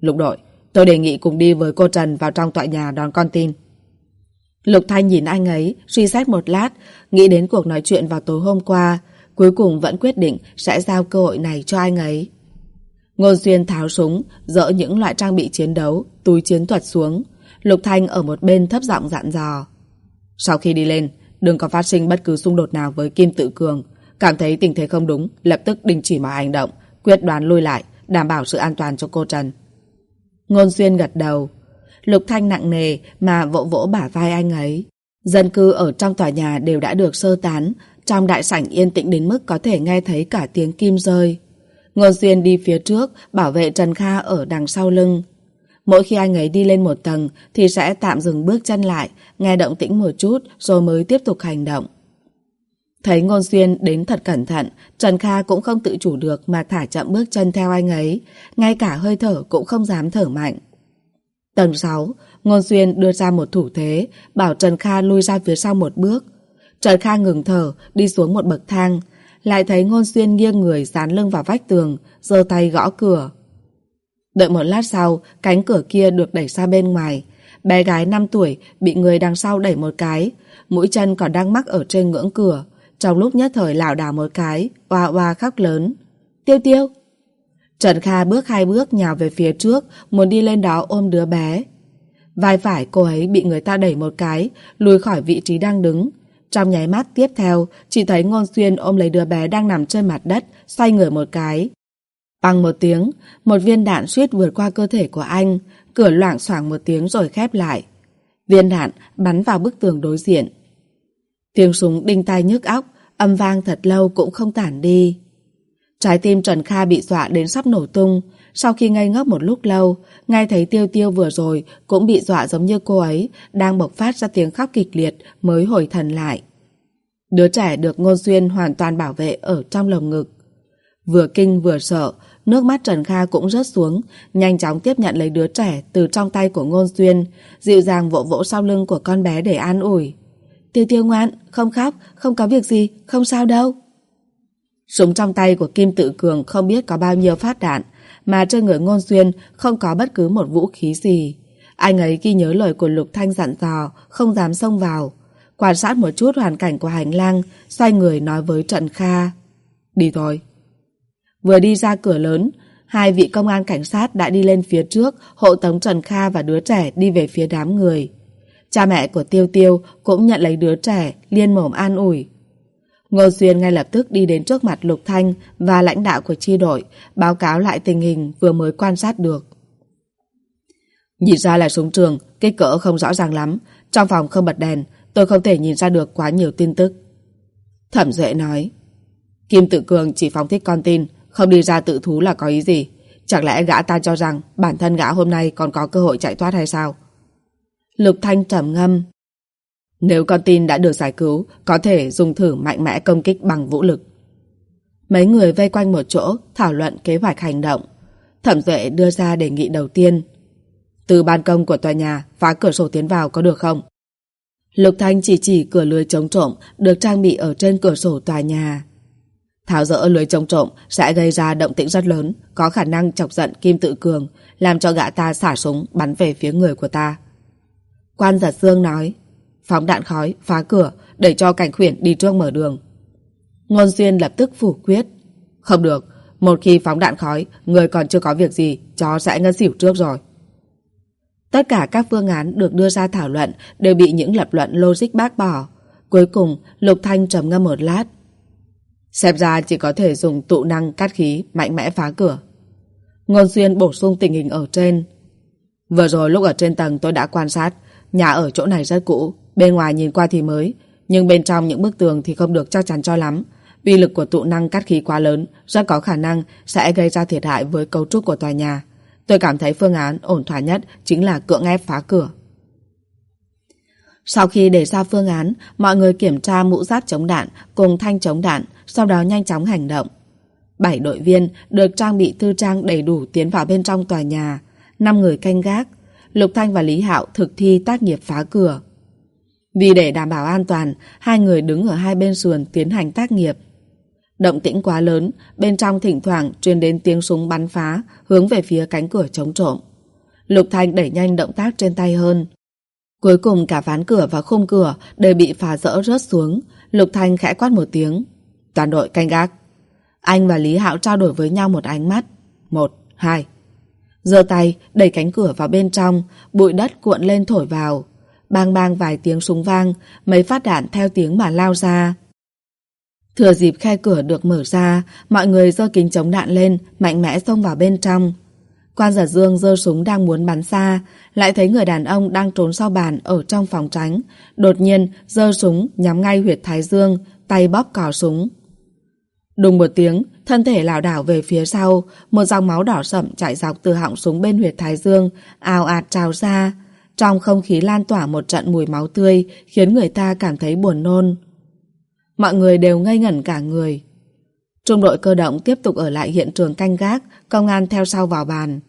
Lục đội, tôi đề nghị cùng đi với cô Trần vào trong tọa nhà đón con tin. Lục Thanh nhìn anh ấy, suy xét một lát, nghĩ đến cuộc nói chuyện vào tối hôm qua, cuối cùng vẫn quyết định sẽ giao cơ hội này cho anh ấy. Ngôn Xuyên tháo súng, dỡ những loại trang bị chiến đấu, túi chiến thuật xuống. Lục Thanh ở một bên thấp giọng dặn dò. Sau khi đi lên, đừng có phát sinh bất cứ xung đột nào với Kim Tự Cường. Cảm thấy tình thế không đúng, lập tức đình chỉ mọi hành động, quyết đoán lui lại, đảm bảo sự an toàn cho cô Trần. Ngôn Xuyên gật đầu. Lục Thanh nặng nề mà vỗ vỗ bả vai anh ấy. Dân cư ở trong tòa nhà đều đã được sơ tán, trong đại sảnh yên tĩnh đến mức có thể nghe thấy cả tiếng kim rơi. Ngôn Xuyên đi phía trước, bảo vệ Trần Kha ở đằng sau lưng. Mỗi khi anh ấy đi lên một tầng thì sẽ tạm dừng bước chân lại, nghe động tĩnh một chút rồi mới tiếp tục hành động. Thấy Ngôn Xuyên đến thật cẩn thận, Trần Kha cũng không tự chủ được mà thả chậm bước chân theo anh ấy, ngay cả hơi thở cũng không dám thở mạnh. Tầng 6, Ngôn Xuyên đưa ra một thủ thế, bảo Trần Kha lui ra phía sau một bước. Trần Kha ngừng thở, đi xuống một bậc thang, lại thấy Ngôn Xuyên nghiêng người dán lưng vào vách tường, giơ tay gõ cửa. Đợi một lát sau, cánh cửa kia được đẩy ra bên ngoài. Bé gái 5 tuổi bị người đằng sau đẩy một cái, mũi chân còn đang mắc ở trên ngưỡng cửa. Trong lúc nhất thời lảo đảo một cái, oa oa khóc lớn. Tiêu tiêu! Trần Kha bước hai bước nhào về phía trước, muốn đi lên đó ôm đứa bé. Vai phải cô ấy bị người ta đẩy một cái, lùi khỏi vị trí đang đứng. Trong nháy mắt tiếp theo, chỉ thấy Ngôn Xuyên ôm lấy đứa bé đang nằm trên mặt đất, xoay người một cái. Bằng một tiếng, một viên đạn suýt vượt qua cơ thể của anh, cửa loảng xoảng một tiếng rồi khép lại. Viên đạn bắn vào bức tường đối diện. Tiếng súng đinh tai nhức óc, âm vang thật lâu cũng không tản đi. Trái tim Trần Kha bị dọa đến sắp nổ tung. Sau khi ngây ngốc một lúc lâu, ngay thấy Tiêu Tiêu vừa rồi cũng bị dọa giống như cô ấy, đang bộc phát ra tiếng khóc kịch liệt mới hồi thần lại. Đứa trẻ được Ngôn Xuyên hoàn toàn bảo vệ ở trong lồng ngực. Vừa kinh vừa sợ, nước mắt Trần Kha cũng rớt xuống, nhanh chóng tiếp nhận lấy đứa trẻ từ trong tay của Ngôn Xuyên, dịu dàng vỗ vỗ sau lưng của con bé để an ủi. Tiêu tiêu ngoan, không khóc, không có việc gì, không sao đâu. Súng trong tay của Kim Tự Cường không biết có bao nhiêu phát đạn, mà trên người Ngôn Xuyên không có bất cứ một vũ khí gì. Anh ấy ghi nhớ lời của Lục Thanh dặn dò, không dám xông vào. Quan sát một chút hoàn cảnh của hành lang, xoay người nói với Trần Kha. Đi thôi. Vừa đi ra cửa lớn, hai vị công an cảnh sát đã đi lên phía trước hộ tống Trần Kha và đứa trẻ đi về phía đám người. Cha mẹ của Tiêu Tiêu cũng nhận lấy đứa trẻ, liên mồm an ủi. Ngô Duyên ngay lập tức đi đến trước mặt Lục Thanh và lãnh đạo của chi đội, báo cáo lại tình hình vừa mới quan sát được. Nhìn ra là súng trường, kích cỡ không rõ ràng lắm, trong phòng không bật đèn, tôi không thể nhìn ra được quá nhiều tin tức. Thẩm Duệ nói, Kim Tự Cường chỉ phóng thích con tin, không đi ra tự thú là có ý gì? Chẳng lẽ gã ta cho rằng bản thân gã hôm nay còn có cơ hội chạy thoát hay sao? Lục Thanh trầm ngâm. Nếu con tin đã được giải cứu, có thể dùng thử mạnh mẽ công kích bằng vũ lực. Mấy người vây quanh một chỗ, thảo luận kế hoạch hành động. Thẩm Duệ đưa ra đề nghị đầu tiên. Từ ban công của tòa nhà, phá cửa sổ tiến vào có được không? Lục Thanh chỉ chỉ cửa lưới chống trộm được trang bị ở trên cửa sổ tòa nhà. Tháo rỡ lưới chống trộm sẽ gây ra động tĩnh rất lớn, có khả năng chọc giận Kim Tự Cường, làm cho gã ta xả súng bắn về phía người của ta. Quan giật dương nói, phóng đạn khói, phá cửa, để cho cảnh khuyển đi trước mở đường. Ngôn Xuyên lập tức phủ quyết. Không được, một khi phóng đạn khói, người còn chưa có việc gì, chó sẽ ngất xỉu trước rồi. Tất cả các phương án được đưa ra thảo luận đều bị những lập luận logic bác bỏ. Cuối cùng, Lục Thanh trầm ngâm một lát. Xem ra chỉ có thể dùng tụ năng cắt khí mạnh mẽ phá cửa. Ngôn Xuyên bổ sung tình hình ở trên. Vừa rồi lúc ở trên tầng tôi đã quan sát, nhà ở chỗ này rất cũ, bên ngoài nhìn qua thì mới, nhưng bên trong những bức tường thì không được chắc chắn cho lắm. Uy lực của tụ năng cắt khí quá lớn, rất có khả năng sẽ gây ra thiệt hại với cấu trúc của tòa nhà. Tôi cảm thấy phương án ổn thỏa nhất chính là cưỡng ép phá cửa. Sau khi đề ra phương án, mọi người kiểm tra mũ giáp chống đạn cùng thanh chống đạn, sau đó nhanh chóng hành động. Bảy đội viên được trang bị tư trang đầy đủ tiến vào bên trong tòa nhà. Năm người canh gác. Lục Thanh và Lý Hạo thực thi tác nghiệp phá cửa. Vì để đảm bảo an toàn, hai người đứng ở hai bên sườn tiến hành tác nghiệp. Động tĩnh quá lớn, bên trong thỉnh thoảng truyền đến tiếng súng bắn phá, hướng về phía cánh cửa chống trộm. Lục Thanh đẩy nhanh động tác trên tay hơn. Cuối cùng cả ván cửa và khung cửa đều bị phá rỡ rớt xuống. Lục Thanh khẽ quát một tiếng. Toàn đội canh gác. Anh và Lý Hạo trao đổi với nhau một ánh mắt. Một, hai. giơ tay, đẩy cánh cửa vào bên trong, bụi đất cuộn lên thổi vào. Bang bang vài tiếng súng vang, mấy phát đạn theo tiếng mà lao ra. Thừa dịp khe cửa được mở ra, mọi người giơ kính chống đạn lên, mạnh mẽ xông vào bên trong. Quan giả dương giơ súng đang muốn bắn xa, lại thấy người đàn ông đang trốn sau bàn ở trong phòng tránh. Đột nhiên, giơ súng nhắm ngay huyệt thái dương, tay bóp cò súng. Đùng một tiếng, thân thể lảo đảo về phía sau, một dòng máu đỏ sậm chạy dọc từ họng súng bên huyệt thái dương, ào ạt trào ra. Trong không khí lan tỏa một trận mùi máu tươi, khiến người ta cảm thấy buồn nôn. Mọi người đều ngây ngẩn cả người. Trung đội cơ động tiếp tục ở lại hiện trường canh gác, công an theo sau vào bàn.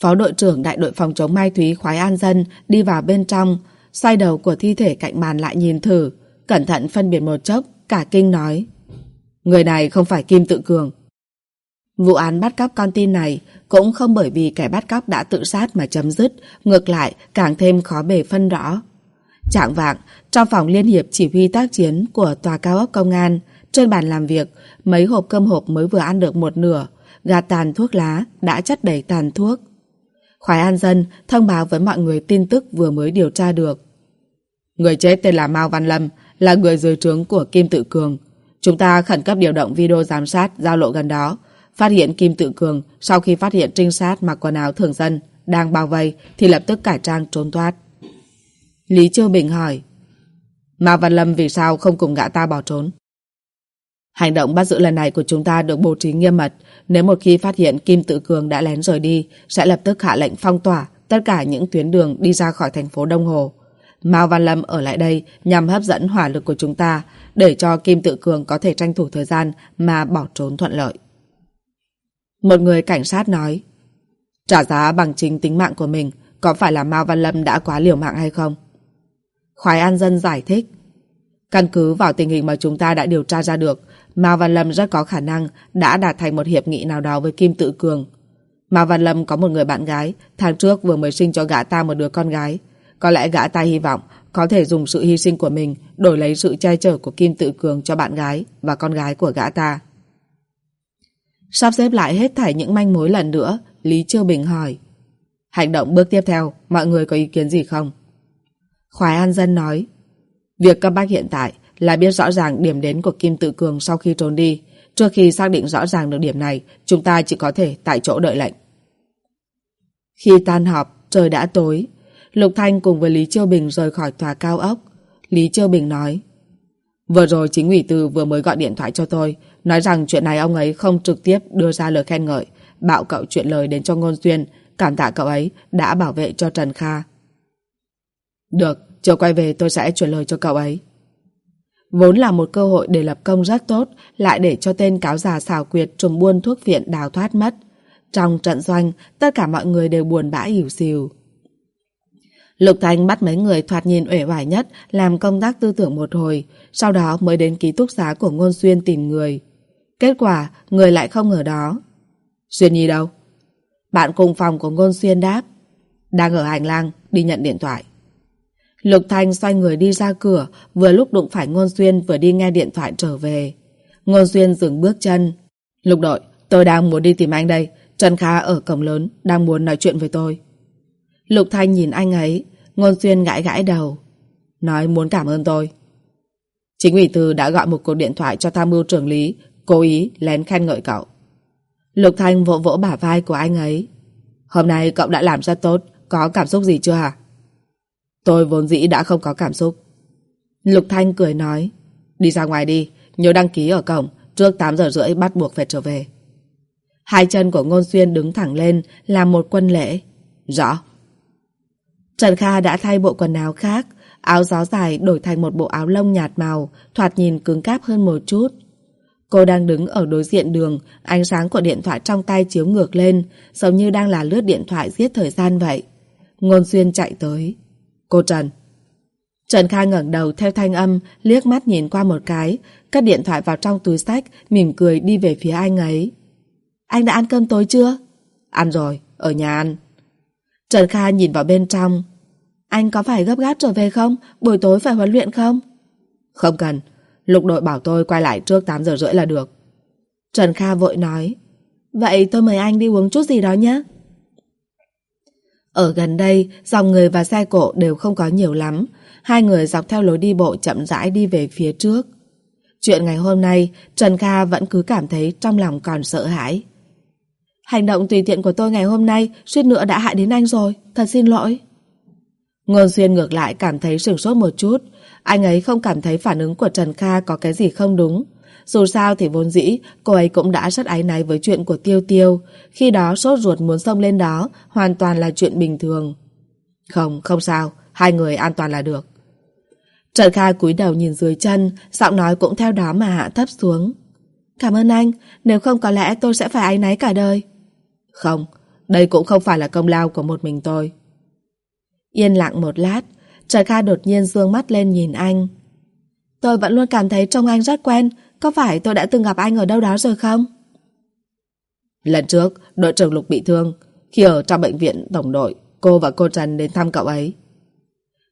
Phó đội trưởng đại đội phòng chống Mai Thúy khoái an dân đi vào bên trong, xoay đầu của thi thể cạnh bàn lại nhìn thử, cẩn thận phân biệt một chốc, cả kinh nói. Người này không phải Kim Tự Cường. Vụ án bắt cóc con tin này cũng không bởi vì kẻ bắt cóc đã tự sát mà chấm dứt, ngược lại càng thêm khó bề phân rõ. Trạng vạng, trong phòng liên hiệp chỉ huy tác chiến của tòa cao ốc công an, trên bàn làm việc, mấy hộp cơm hộp mới vừa ăn được một nửa, gạt tàn thuốc lá đã chất đầy tàn thuốc. Khoái An Dân thông báo với mọi người tin tức vừa mới điều tra được. Người chết tên là Mao Văn Lâm, là người dưới trướng của Kim Tự Cường. Chúng ta khẩn cấp điều động video giám sát giao lộ gần đó, phát hiện Kim Tự Cường sau khi phát hiện trinh sát mặc quần áo thường dân đang bao vây thì lập tức cải trang trốn thoát. Lý Chiêu Bình hỏi Mao Văn Lâm vì sao không cùng gã ta bỏ trốn? Hành động bắt giữ lần này của chúng ta được bố trí nghiêm mật. Nếu một khi phát hiện Kim Tự Cường đã lén rời đi, sẽ lập tức hạ lệnh phong tỏa tất cả những tuyến đường đi ra khỏi thành phố Đông Hồ. Mao Văn Lâm ở lại đây nhằm hấp dẫn hỏa lực của chúng ta để cho Kim Tự Cường có thể tranh thủ thời gian mà bỏ trốn thuận lợi. Một người cảnh sát nói Trả giá bằng chính tính mạng của mình có phải là Mao Văn Lâm đã quá liều mạng hay không? Khoái An Dân giải thích Căn cứ vào tình hình mà chúng ta đã điều tra ra được Mao Văn Lâm rất có khả năng đã đạt thành một hiệp nghị nào đó với Kim Tự Cường. Mao Văn Lâm có một người bạn gái, tháng trước vừa mới sinh cho gã ta một đứa con gái. Có lẽ gã ta hy vọng có thể dùng sự hy sinh của mình đổi lấy sự che chở của Kim Tự Cường cho bạn gái và con gái của gã ta. Sắp xếp lại hết thảy những manh mối lần nữa, Lý Chiêu Bình hỏi. Hành động bước tiếp theo, mọi người có ý kiến gì không? Khoái An Dân nói. Việc cấp bách hiện tại là biết rõ ràng điểm đến của Kim Tự Cường sau khi trốn đi. Trước khi xác định rõ ràng được điểm này, chúng ta chỉ có thể tại chỗ đợi lệnh. Khi tan họp, trời đã tối. Lục Thanh cùng với Lý Chiêu Bình rời khỏi tòa cao ốc. Lý Chiêu Bình nói Vừa rồi chính ủy từ vừa mới gọi điện thoại cho tôi nói rằng chuyện này ông ấy không trực tiếp đưa ra lời khen ngợi bạo cậu chuyện lời đến cho Ngôn Duyên cảm tạ cậu ấy đã bảo vệ cho Trần Kha. Được, chiều quay về tôi sẽ chuyển lời cho cậu ấy. Vốn là một cơ hội để lập công rất tốt, lại để cho tên cáo già xào quyệt trùng buôn thuốc viện đào thoát mất. Trong trận doanh, tất cả mọi người đều buồn bã hiểu xìu. Lục Thanh bắt mấy người thoạt nhìn uể oải nhất làm công tác tư tưởng một hồi, sau đó mới đến ký túc xá của Ngôn Xuyên tìm người. Kết quả, người lại không ở đó. Xuyên Nhi đâu? Bạn cùng phòng của Ngôn Xuyên đáp. Đang ở hành lang, đi nhận điện thoại. Lục Thanh xoay người đi ra cửa, vừa lúc đụng phải Ngôn Xuyên vừa đi nghe điện thoại trở về. Ngôn Xuyên dừng bước chân. Lục đội, tôi đang muốn đi tìm anh đây. Trần Kha ở cổng lớn, đang muốn nói chuyện với tôi. Lục Thanh nhìn anh ấy, Ngôn Xuyên gãi gãi đầu. Nói muốn cảm ơn tôi. Chính ủy tư đã gọi một cuộc điện thoại cho tham mưu trưởng lý, cố ý lén khen ngợi cậu. Lục Thanh vỗ vỗ bả vai của anh ấy. Hôm nay cậu đã làm rất tốt, có cảm xúc gì chưa hả? Tôi vốn dĩ đã không có cảm xúc. Lục Thanh cười nói, đi ra ngoài đi, nhớ đăng ký ở cổng, trước 8 giờ rưỡi bắt buộc phải trở về. Hai chân của Ngôn Xuyên đứng thẳng lên, làm một quân lễ. Rõ. Trần Kha đã thay bộ quần áo khác, áo gió dài đổi thành một bộ áo lông nhạt màu, thoạt nhìn cứng cáp hơn một chút. Cô đang đứng ở đối diện đường, ánh sáng của điện thoại trong tay chiếu ngược lên, giống như đang là lướt điện thoại giết thời gian vậy. Ngôn Xuyên chạy tới. Cô Trần. Trần Kha ngẩng đầu theo thanh âm, liếc mắt nhìn qua một cái, cất điện thoại vào trong túi sách, mỉm cười đi về phía anh ấy. Anh đã ăn cơm tối chưa? Ăn rồi, ở nhà ăn. Trần Kha nhìn vào bên trong. Anh có phải gấp gáp trở về không? Buổi tối phải huấn luyện không? Không cần, lục đội bảo tôi quay lại trước 8 giờ rưỡi là được. Trần Kha vội nói. Vậy tôi mời anh đi uống chút gì đó nhé. Ở gần đây, dòng người và xe cộ đều không có nhiều lắm. Hai người dọc theo lối đi bộ chậm rãi đi về phía trước. Chuyện ngày hôm nay, Trần Kha vẫn cứ cảm thấy trong lòng còn sợ hãi. Hành động tùy tiện của tôi ngày hôm nay suýt nữa đã hại đến anh rồi, thật xin lỗi. Ngôn Xuyên ngược lại cảm thấy sửng sốt một chút, anh ấy không cảm thấy phản ứng của Trần Kha có cái gì không đúng. Dù sao thì vốn dĩ, cô ấy cũng đã rất áy náy với chuyện của Tiêu Tiêu, khi đó sốt ruột muốn xông lên đó, hoàn toàn là chuyện bình thường. Không, không sao, hai người an toàn là được. Trần Kha cúi đầu nhìn dưới chân, giọng nói cũng theo đó mà hạ thấp xuống. Cảm ơn anh, nếu không có lẽ tôi sẽ phải áy náy cả đời. Không, đây cũng không phải là công lao của một mình tôi. Yên lặng một lát, Trần Kha đột nhiên dương mắt lên nhìn anh. Tôi vẫn luôn cảm thấy trông anh rất quen, có phải tôi đã từng gặp anh ở đâu đó rồi không? Lần trước, đội trưởng Lục bị thương, khi ở trong bệnh viện tổng đội, cô và cô Trần đến thăm cậu ấy.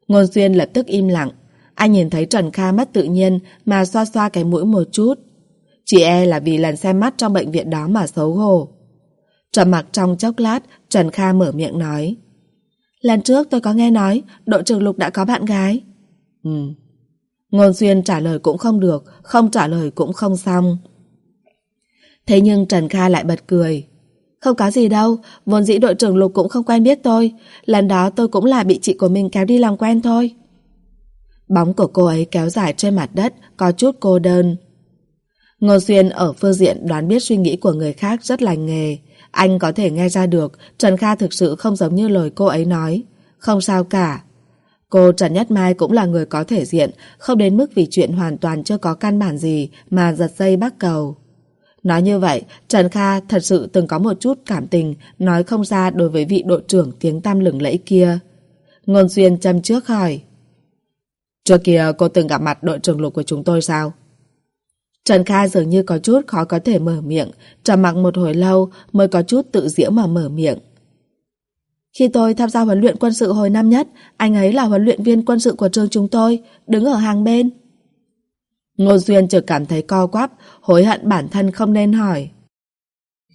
Ngôn Xuyên lập tức im lặng, anh nhìn thấy Trần Kha mất tự nhiên mà xoa xoa cái mũi một chút. Chỉ e là vì lần xem mắt trong bệnh viện đó mà xấu hổ. Trầm mặc trong chốc lát, Trần Kha mở miệng nói. Lần trước tôi có nghe nói đội trưởng Lục đã có bạn gái. Ừ. Ngôn Xuyên trả lời cũng không được, không trả lời cũng không xong. Thế nhưng Trần Kha lại bật cười. Không có gì đâu, vốn dĩ đội trưởng Lục cũng không quen biết tôi. Lần đó tôi cũng là bị chị của mình kéo đi làm quen thôi. Bóng của cô ấy kéo dài trên mặt đất, có chút cô đơn. Ngô Xuyên ở phương diện đoán biết suy nghĩ của người khác rất lành nghề. Anh có thể nghe ra được Trần Kha thực sự không giống như lời cô ấy nói. Không sao cả. Cô Trần Nhất Mai cũng là người có thể diện, không đến mức vì chuyện hoàn toàn chưa có căn bản gì mà giật dây bắt cầu. Nói như vậy, Trần Kha thật sự từng có một chút cảm tình nói không ra đối với vị đội trưởng tiếng tam lửng lẫy kia. Ngôn duyên châm trước hỏi. Trước kia cô từng gặp mặt đội trưởng lục của chúng tôi sao? Trần Kha dường như có chút khó có thể mở miệng, trầm mặc một hồi lâu mới có chút tự diễu mà mở miệng. Khi tôi tham gia huấn luyện quân sự hồi năm nhất, anh ấy là huấn luyện viên quân sự của trường chúng tôi, đứng ở hàng bên. Ngô Duyên chợt cảm thấy co quắp, hối hận bản thân không nên hỏi.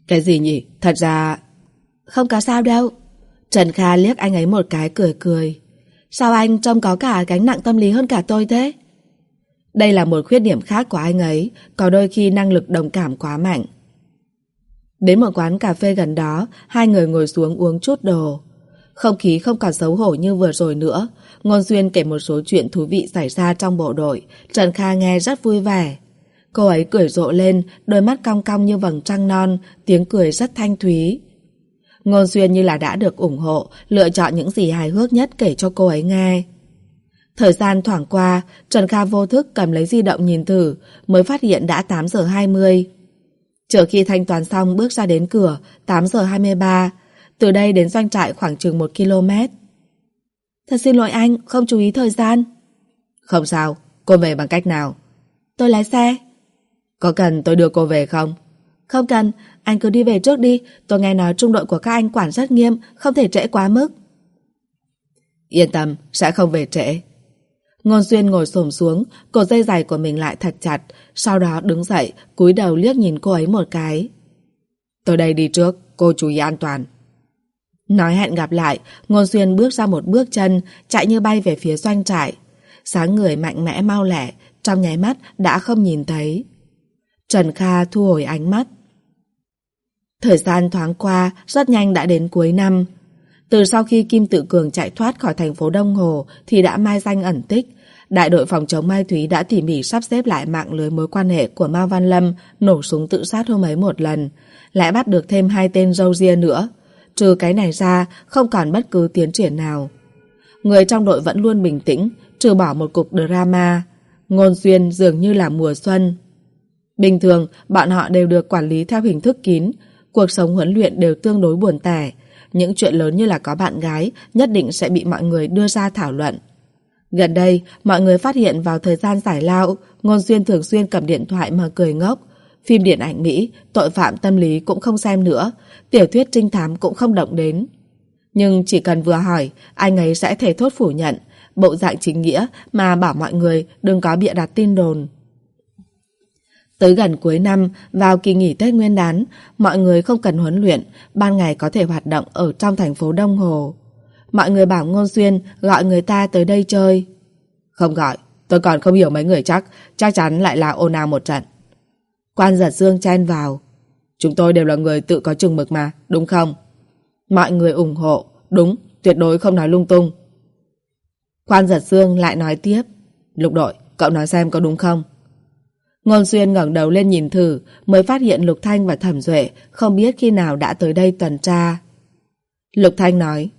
Cái gì nhỉ? Thật ra... Không có sao đâu. Trần Kha liếc anh ấy một cái cười cười. Sao anh trông có cả gánh nặng tâm lý hơn cả tôi thế? Đây là một khuyết điểm khác của anh ấy, có đôi khi năng lực đồng cảm quá mạnh. Đến một quán cà phê gần đó, hai người ngồi xuống uống chút đồ. Không khí không còn xấu hổ như vừa rồi nữa. Ngôn Duyên kể một số chuyện thú vị xảy ra trong bộ đội. Trần Kha nghe rất vui vẻ. Cô ấy cười rộ lên, đôi mắt cong cong như vầng trăng non, tiếng cười rất thanh thúy. Ngôn Duyên như là đã được ủng hộ, lựa chọn những gì hài hước nhất kể cho cô ấy nghe. Thời gian thoảng qua, Trần Kha vô thức cầm lấy di động nhìn thử, mới phát hiện đã 8 giờ 20. Chờ khi thanh toán xong bước ra đến cửa, 8 giờ 23, từ đây đến doanh trại khoảng chừng 1 km. Thật xin lỗi anh, không chú ý thời gian. Không sao, cô về bằng cách nào? Tôi lái xe. Có cần tôi đưa cô về không? Không cần, anh cứ đi về trước đi, tôi nghe nói trung đội của các anh quản rất nghiêm, không thể trễ quá mức. Yên tâm, sẽ không về trễ. Ngôn Xuyên ngồi xổm xuống, cột dây giày của mình lại thật chặt, sau đó đứng dậy, cúi đầu liếc nhìn cô ấy một cái. Tôi đây đi trước, cô chú ý an toàn. Nói hẹn gặp lại, Ngôn Xuyên bước ra một bước chân, chạy như bay về phía doanh trại. Sáng người mạnh mẽ mau lẻ, trong nháy mắt đã không nhìn thấy. Trần Kha thu hồi ánh mắt. Thời gian thoáng qua, rất nhanh đã đến cuối năm. Từ sau khi Kim Tự Cường chạy thoát khỏi thành phố Đông Hồ thì đã mai danh ẩn tích. Đại đội phòng chống Mai Thúy đã tỉ mỉ sắp xếp lại mạng lưới mối quan hệ của Mao Văn Lâm nổ súng tự sát hôm ấy một lần. Lại bắt được thêm hai tên râu ria nữa. Trừ cái này ra, không còn bất cứ tiến triển nào. Người trong đội vẫn luôn bình tĩnh, trừ bỏ một cục drama. Ngôn duyên dường như là mùa xuân. Bình thường, bọn họ đều được quản lý theo hình thức kín. Cuộc sống huấn luyện đều tương đối buồn tẻ. Những chuyện lớn như là có bạn gái nhất định sẽ bị mọi người đưa ra thảo luận. Gần đây, mọi người phát hiện vào thời gian giải lao, Ngôn Duyên thường xuyên cầm điện thoại mà cười ngốc. Phim điện ảnh Mỹ, tội phạm tâm lý cũng không xem nữa, tiểu thuyết trinh thám cũng không động đến. Nhưng chỉ cần vừa hỏi, anh ấy sẽ thể thốt phủ nhận, bộ dạng chính nghĩa mà bảo mọi người đừng có bịa đặt tin đồn. Tới gần cuối năm, vào kỳ nghỉ Tết Nguyên đán, mọi người không cần huấn luyện, ban ngày có thể hoạt động ở trong thành phố Đông Hồ. Mọi người bảo Ngôn Xuyên gọi người ta tới đây chơi. Không gọi, tôi còn không hiểu mấy người chắc, chắc chắn lại là ồn ào một trận. Quan giật dương chen vào. Chúng tôi đều là người tự có chừng mực mà, đúng không? Mọi người ủng hộ, đúng, tuyệt đối không nói lung tung. Quan giật dương lại nói tiếp. Lục đội, cậu nói xem có đúng không? Ngôn Xuyên ngẩng đầu lên nhìn thử, mới phát hiện Lục Thanh và Thẩm Duệ không biết khi nào đã tới đây tuần tra. Lục Thanh nói,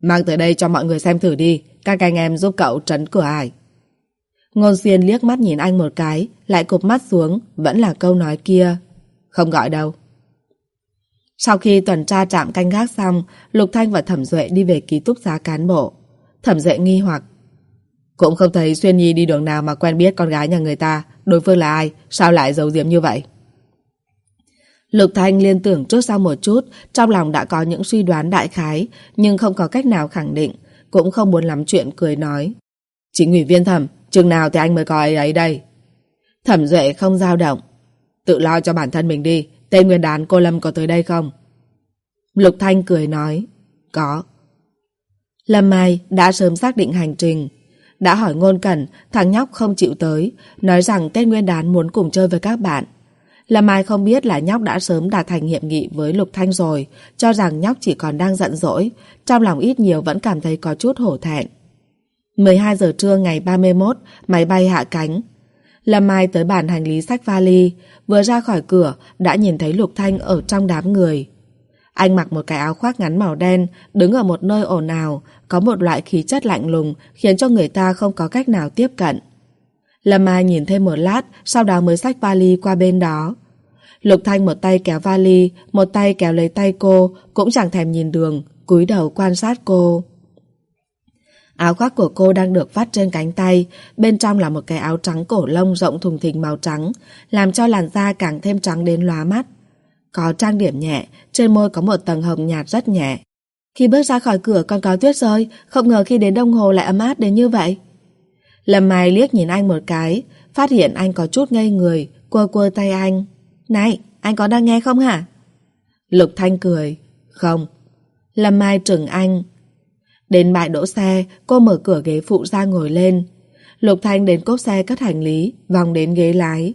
mang tới đây cho mọi người xem thử đi, các anh em giúp cậu trấn cửa ải. Ngôn Xuyên liếc mắt nhìn anh một cái, lại cụp mắt xuống, vẫn là câu nói kia. Không gọi đâu. Sau khi tuần tra trạm canh gác xong, Lục Thanh và Thẩm Duệ đi về ký túc xá cán bộ. Thẩm Duệ nghi hoặc. Cũng không thấy Xuyên Nhi đi đường nào mà quen biết con gái nhà người ta. Đối phương là ai? Sao lại giấu giếm như vậy? Lục Thanh liên tưởng trước sau một chút, trong lòng đã có những suy đoán đại khái, nhưng không có cách nào khẳng định, cũng không muốn lắm chuyện cười nói. Chính ủy viên thẩm, chừng nào thì anh mới có ấy ấy đây? Thẩm Duệ không dao động. Tự lo cho bản thân mình đi, tên nguyên đán cô Lâm có tới đây không? Lục Thanh cười nói. Có. Lâm Mai đã sớm xác định hành trình, đã hỏi ngôn cẩn, thằng nhóc không chịu tới, nói rằng tết Nguyên Đán muốn cùng chơi với các bạn. Lâm Mai không biết là nhóc đã sớm đạt thành hiệp nghị với Lục Thanh rồi, cho rằng nhóc chỉ còn đang giận dỗi, trong lòng ít nhiều vẫn cảm thấy có chút hổ thẹn. 12 giờ trưa ngày 31, máy bay hạ cánh. Lâm Mai tới bàn hành lý sách vali, vừa ra khỏi cửa đã nhìn thấy Lục Thanh ở trong đám người. Anh mặc một cái áo khoác ngắn màu đen, đứng ở một nơi ồn ào, có một loại khí chất lạnh lùng khiến cho người ta không có cách nào tiếp cận. Lâm Mai nhìn thêm một lát, sau đó mới xách vali qua bên đó. Lục Thanh một tay kéo vali, một tay kéo lấy tay cô, cũng chẳng thèm nhìn đường, cúi đầu quan sát cô. Áo khoác của cô đang được vắt trên cánh tay, bên trong là một cái áo trắng cổ lông rộng thùng thình màu trắng, làm cho làn da càng thêm trắng đến lóa mắt. Có trang điểm nhẹ, trên môi có một tầng hồng nhạt rất nhẹ. Khi bước ra khỏi cửa còn có tuyết rơi, không ngờ khi đến đồng hồ lại ấm áp đến như vậy. Lâm Mai liếc nhìn anh một cái, phát hiện anh có chút ngây người, quơ quơ tay anh. Này, anh có đang nghe không hả? Lục Thanh cười. Không. Lâm Mai trừng anh. Đến bãi đỗ xe, cô mở cửa ghế phụ ra ngồi lên. Lục Thanh đến cốp xe cất hành lý, vòng đến ghế lái.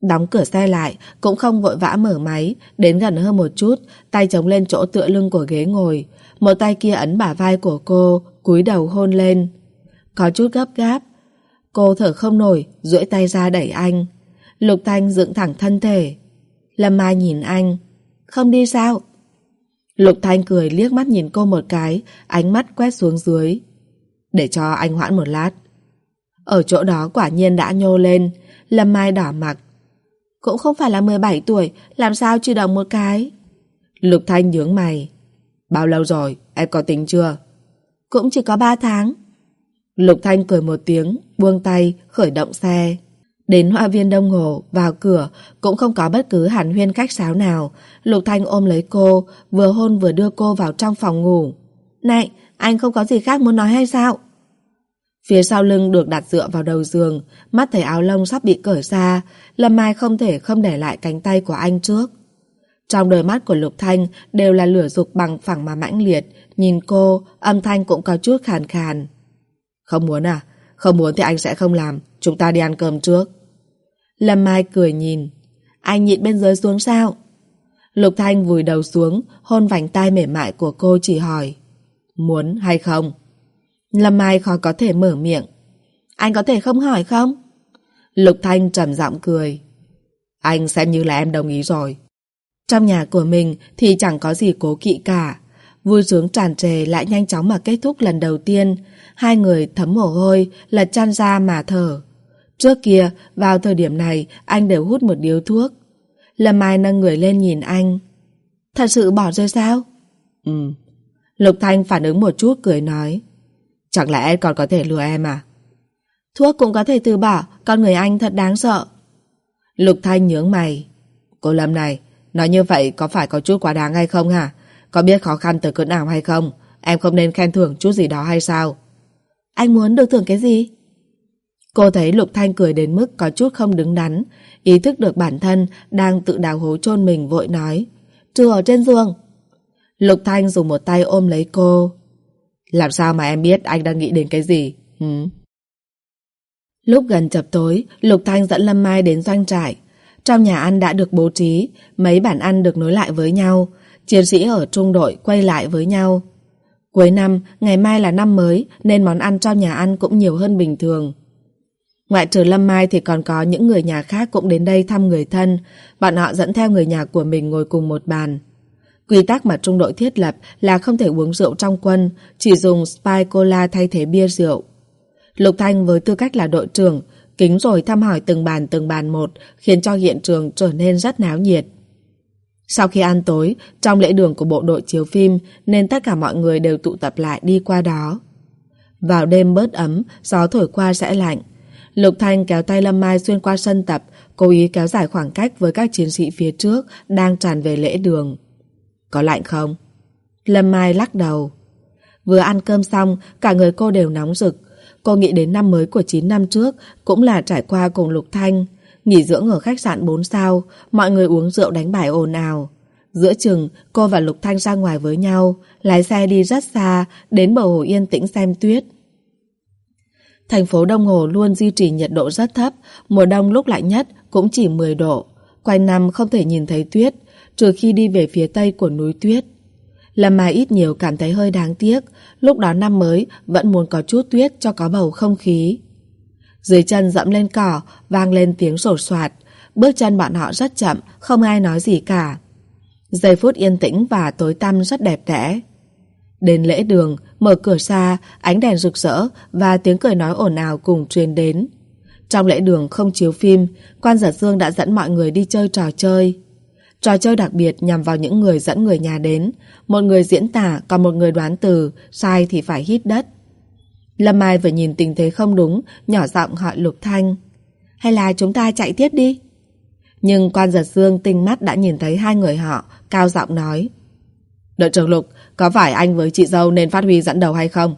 Đóng cửa xe lại, cũng không vội vã mở máy, đến gần hơn một chút, tay chống lên chỗ tựa lưng của ghế ngồi. Một tay kia ấn bả vai của cô, cúi đầu hôn lên. Có chút gấp gáp. Cô thở không nổi, duỗi tay ra đẩy anh. Lục Thanh dựng thẳng thân thể. Lâm Mai nhìn anh. Không đi sao? Lục Thanh cười liếc mắt nhìn cô một cái, ánh mắt quét xuống dưới. Để cho anh hoãn một lát. Ở chỗ đó quả nhiên đã nhô lên, Lâm Mai đỏ mặt, cũng không phải là 17 tuổi, làm sao chưa đồng một cái. Lục Thanh nhướng mày. Bao lâu rồi, em có tính chưa? Cũng chỉ có 3 tháng. Lục Thanh cười một tiếng, buông tay, khởi động xe. Đến hoa viên Đông Hồ, vào cửa, cũng không có bất cứ hàn huyên khách sáo nào. Lục Thanh ôm lấy cô, vừa hôn vừa đưa cô vào trong phòng ngủ. Này, anh không có gì khác muốn nói hay sao? Phía sau lưng được đặt dựa vào đầu giường, mắt thấy áo lông sắp bị cởi ra, Lâm Mai không thể không để lại cánh tay của anh trước. Trong đôi mắt của Lục Thanh đều là lửa dục bằng phẳng mà mãnh liệt, nhìn cô, âm thanh cũng có chút khàn khàn. Không muốn à? Không muốn thì anh sẽ không làm, chúng ta đi ăn cơm trước. Lâm Mai cười nhìn, anh nhịn bên dưới xuống sao? Lục Thanh vùi đầu xuống, hôn vành tay mềm mại của cô chỉ hỏi. Muốn hay không? Lâm Mai khó có thể mở miệng. Anh có thể không hỏi không? Lục Thanh trầm giọng cười. Anh xem như là em đồng ý rồi. Trong nhà của mình thì chẳng có gì cố kỵ cả. Vui sướng tràn trề lại nhanh chóng mà kết thúc lần đầu tiên. Hai người thấm mồ hôi, lật chăn ra mà thở. Trước kia, vào thời điểm này, anh đều hút một điếu thuốc. Lâm Mai nâng người lên nhìn anh. Thật sự bỏ rồi sao? Ừ. Lục Thanh phản ứng một chút cười nói. Chẳng lẽ còn có thể lừa em à? Thuốc cũng có thể từ bỏ, con người anh thật đáng sợ. Lục Thanh nhướng mày. Cô Lâm này, nói như vậy có phải có chút quá đáng hay không hả? Có biết khó khăn từ cỡ nào hay không? Em không nên khen thưởng chút gì đó hay sao? Anh muốn được thưởng cái gì? Cô thấy Lục Thanh cười đến mức có chút không đứng đắn, ý thức được bản thân đang tự đào hố chôn mình vội nói. Trừ ở trên giường. Lục Thanh dùng một tay ôm lấy cô. Làm sao mà em biết anh đang nghĩ đến cái gì? Hứ? Lúc gần chập tối, Lục Thanh dẫn Lâm Mai đến doanh trại. Trong nhà ăn đã được bố trí, mấy bản ăn được nối lại với nhau. Chiến sĩ ở trung đội quay lại với nhau. Cuối năm, ngày mai là năm mới, nên món ăn trong nhà ăn cũng nhiều hơn bình thường. Ngoại trừ Lâm Mai thì còn có những người nhà khác cũng đến đây thăm người thân. Bọn họ dẫn theo người nhà của mình ngồi cùng một bàn. Quy tắc mà trung đội thiết lập là không thể uống rượu trong quân, chỉ dùng Spy Cola thay thế bia rượu. Lục Thanh với tư cách là đội trưởng, kính rồi thăm hỏi từng bàn từng bàn một, khiến cho hiện trường trở nên rất náo nhiệt. Sau khi ăn tối, trong lễ đường của bộ đội chiếu phim nên tất cả mọi người đều tụ tập lại đi qua đó. Vào đêm bớt ấm, gió thổi qua sẽ lạnh. Lục Thanh kéo tay Lâm Mai xuyên qua sân tập, cố ý kéo dài khoảng cách với các chiến sĩ phía trước đang tràn về lễ đường. Có lạnh không? Lâm Mai lắc đầu. Vừa ăn cơm xong, cả người cô đều nóng rực. Cô nghĩ đến năm mới của 9 năm trước, cũng là trải qua cùng Lục Thanh. Nghỉ dưỡng ở khách sạn 4 sao, mọi người uống rượu đánh bài ồn ào. Giữa chừng, cô và Lục Thanh ra ngoài với nhau, lái xe đi rất xa, đến bờ hồ yên tĩnh xem tuyết. Thành phố Đông Hồ luôn duy trì nhiệt độ rất thấp, mùa đông lúc lạnh nhất cũng chỉ 10 độ. Quanh năm không thể nhìn thấy tuyết, trừ khi đi về phía tây của núi tuyết. Lâm Mai ít nhiều cảm thấy hơi đáng tiếc, lúc đó năm mới vẫn muốn có chút tuyết cho có bầu không khí. Dưới chân dẫm lên cỏ, vang lên tiếng sổ soạt, bước chân bọn họ rất chậm, không ai nói gì cả. Giây phút yên tĩnh và tối tăm rất đẹp đẽ. Đến lễ đường, mở cửa xa, ánh đèn rực rỡ và tiếng cười nói ồn ào cùng truyền đến. Trong lễ đường không chiếu phim, quan giả Dương đã dẫn mọi người đi chơi trò chơi. Trò chơi đặc biệt nhằm vào những người dẫn người nhà đến. Một người diễn tả, còn một người đoán từ, sai thì phải hít đất. Lâm Mai vừa nhìn tình thế không đúng, nhỏ giọng hỏi Lục Thanh. Hay là chúng ta chạy tiếp đi? Nhưng quan giật dương tinh mắt đã nhìn thấy hai người họ, cao giọng nói. Đội trưởng Lục, có phải anh với chị dâu nên phát huy dẫn đầu hay không?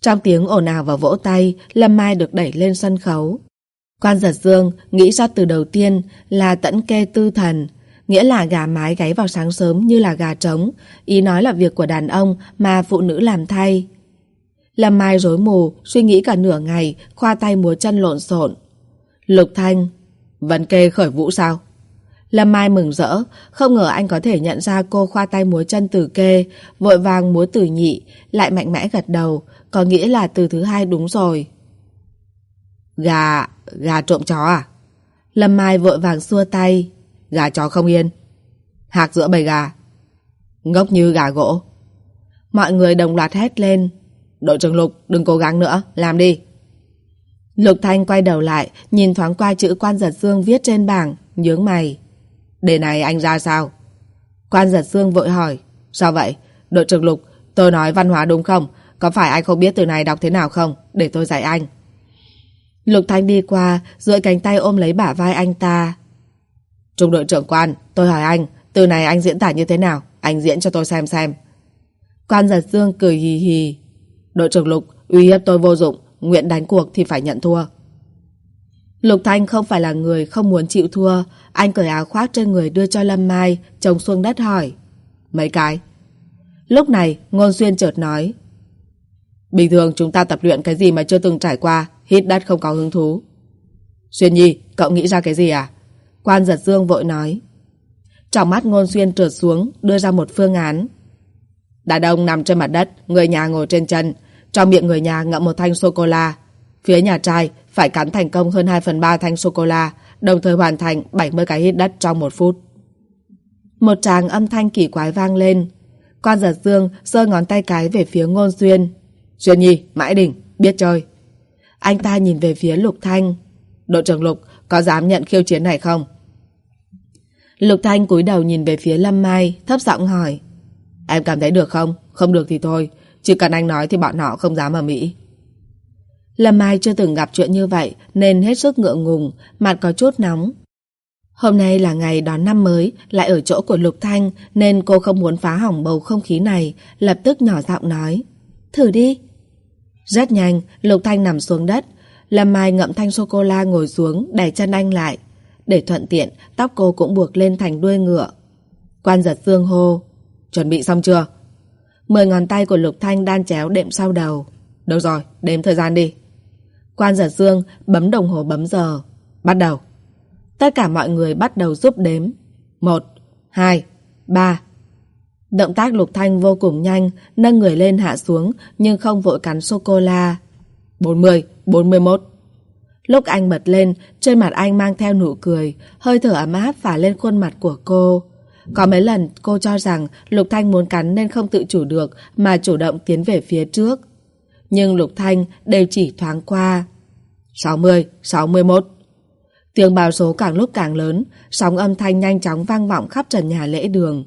Trong tiếng ồn ào và vỗ tay, Lâm Mai được đẩy lên sân khấu. Quan giật dương nghĩ ra từ đầu tiên là tẫn kê tư thần, nghĩa là gà mái gáy vào sáng sớm như là gà trống, ý nói là việc của đàn ông mà phụ nữ làm thay. Lâm Mai rối mù, suy nghĩ cả nửa ngày, khoa tay múa chân lộn xộn. Lục Thanh, vẫn kê khởi vũ sao? Lâm Mai mừng rỡ, không ngờ anh có thể nhận ra cô khoa tay múa chân từ kê, vội vàng múa từ nhị, lại mạnh mẽ gật đầu, có nghĩa là từ thứ hai đúng rồi. Gà, gà trộm chó à? Lâm Mai vội vàng xua tay, gà chó không yên. Hạc giữa bầy gà. Ngốc như gà gỗ. Mọi người đồng loạt hét lên. Đội trưởng Lục, đừng cố gắng nữa, làm đi. Lục Thanh quay đầu lại, nhìn thoáng qua chữ quan giật dương viết trên bảng, nhướng mày. Đề này anh ra sao? Quan giật dương vội hỏi. Sao vậy? Đội trưởng Lục, tôi nói văn hóa đúng không? Có phải anh không biết từ này đọc thế nào không? Để tôi dạy anh. Lục Thanh đi qua, duỗi cánh tay ôm lấy bả vai anh ta. Trung đội trưởng quan, tôi hỏi anh, từ này anh diễn tả như thế nào? Anh diễn cho tôi xem xem. Quan giật dương cười hì hì. Đội trưởng Lục, uy hiếp tôi vô dụng, nguyện đánh cuộc thì phải nhận thua. Lục Thanh không phải là người không muốn chịu thua, anh cởi áo khoác trên người đưa cho Lâm Mai, trồng xuống đất hỏi. Mấy cái? Lúc này, Ngôn Xuyên chợt nói. Bình thường chúng ta tập luyện cái gì mà chưa từng trải qua, hít đất không có hứng thú. Xuyên Nhi, cậu nghĩ ra cái gì à? Quan giật dương vội nói. Trong mắt Ngôn Xuyên trượt xuống, đưa ra một phương án. Đàn ông nằm trên mặt đất, người nhà ngồi trên chân, trong miệng người nhà ngậm một thanh sô-cô-la. Phía nhà trai phải cắn thành công hơn 2 phần 3 thanh sô-cô-la, đồng thời hoàn thành 70 cái hít đất trong một phút. Một tràng âm thanh kỳ quái vang lên. Quan giật dương giơ ngón tay cái về phía ngôn xuyên. Xuyên nhi, mãi đỉnh, biết chơi. Anh ta nhìn về phía lục thanh. Đội trưởng lục, có dám nhận khiêu chiến này không? Lục thanh cúi đầu nhìn về phía Lâm Mai, thấp giọng hỏi. Em cảm thấy được không? Không được thì thôi. Chỉ cần anh nói thì bọn họ không dám ở Mỹ. Lâm Mai chưa từng gặp chuyện như vậy nên hết sức ngượng ngùng, mặt có chút nóng. Hôm nay là ngày đón năm mới, lại ở chỗ của Lục Thanh nên cô không muốn phá hỏng bầu không khí này, lập tức nhỏ giọng nói. Thử đi. Rất nhanh, Lục Thanh nằm xuống đất. Lâm Mai ngậm thanh sô-cô-la ngồi xuống, đẩy chân anh lại. Để thuận tiện, tóc cô cũng buộc lên thành đuôi ngựa. Quan giật phương hô. Chuẩn bị xong chưa? Mười ngón tay của Lục Thanh đan chéo đệm sau đầu. Được rồi, đếm thời gian đi. Quan giật dương bấm đồng hồ bấm giờ. Bắt đầu. Tất cả mọi người bắt đầu giúp đếm. Một, hai, ba. Động tác Lục Thanh vô cùng nhanh, nâng người lên hạ xuống nhưng không vội cắn sô-cô-la. 40, 41. Lúc anh bật lên, trên mặt anh mang theo nụ cười, hơi thở ấm áp phả lên khuôn mặt của cô. Có mấy lần cô cho rằng Lục Thanh muốn cắn nên không tự chủ được mà chủ động tiến về phía trước. Nhưng Lục Thanh đều chỉ thoáng qua. 60, 61. Tiếng báo số càng lúc càng lớn, sóng âm thanh nhanh chóng vang vọng khắp trần nhà lễ đường.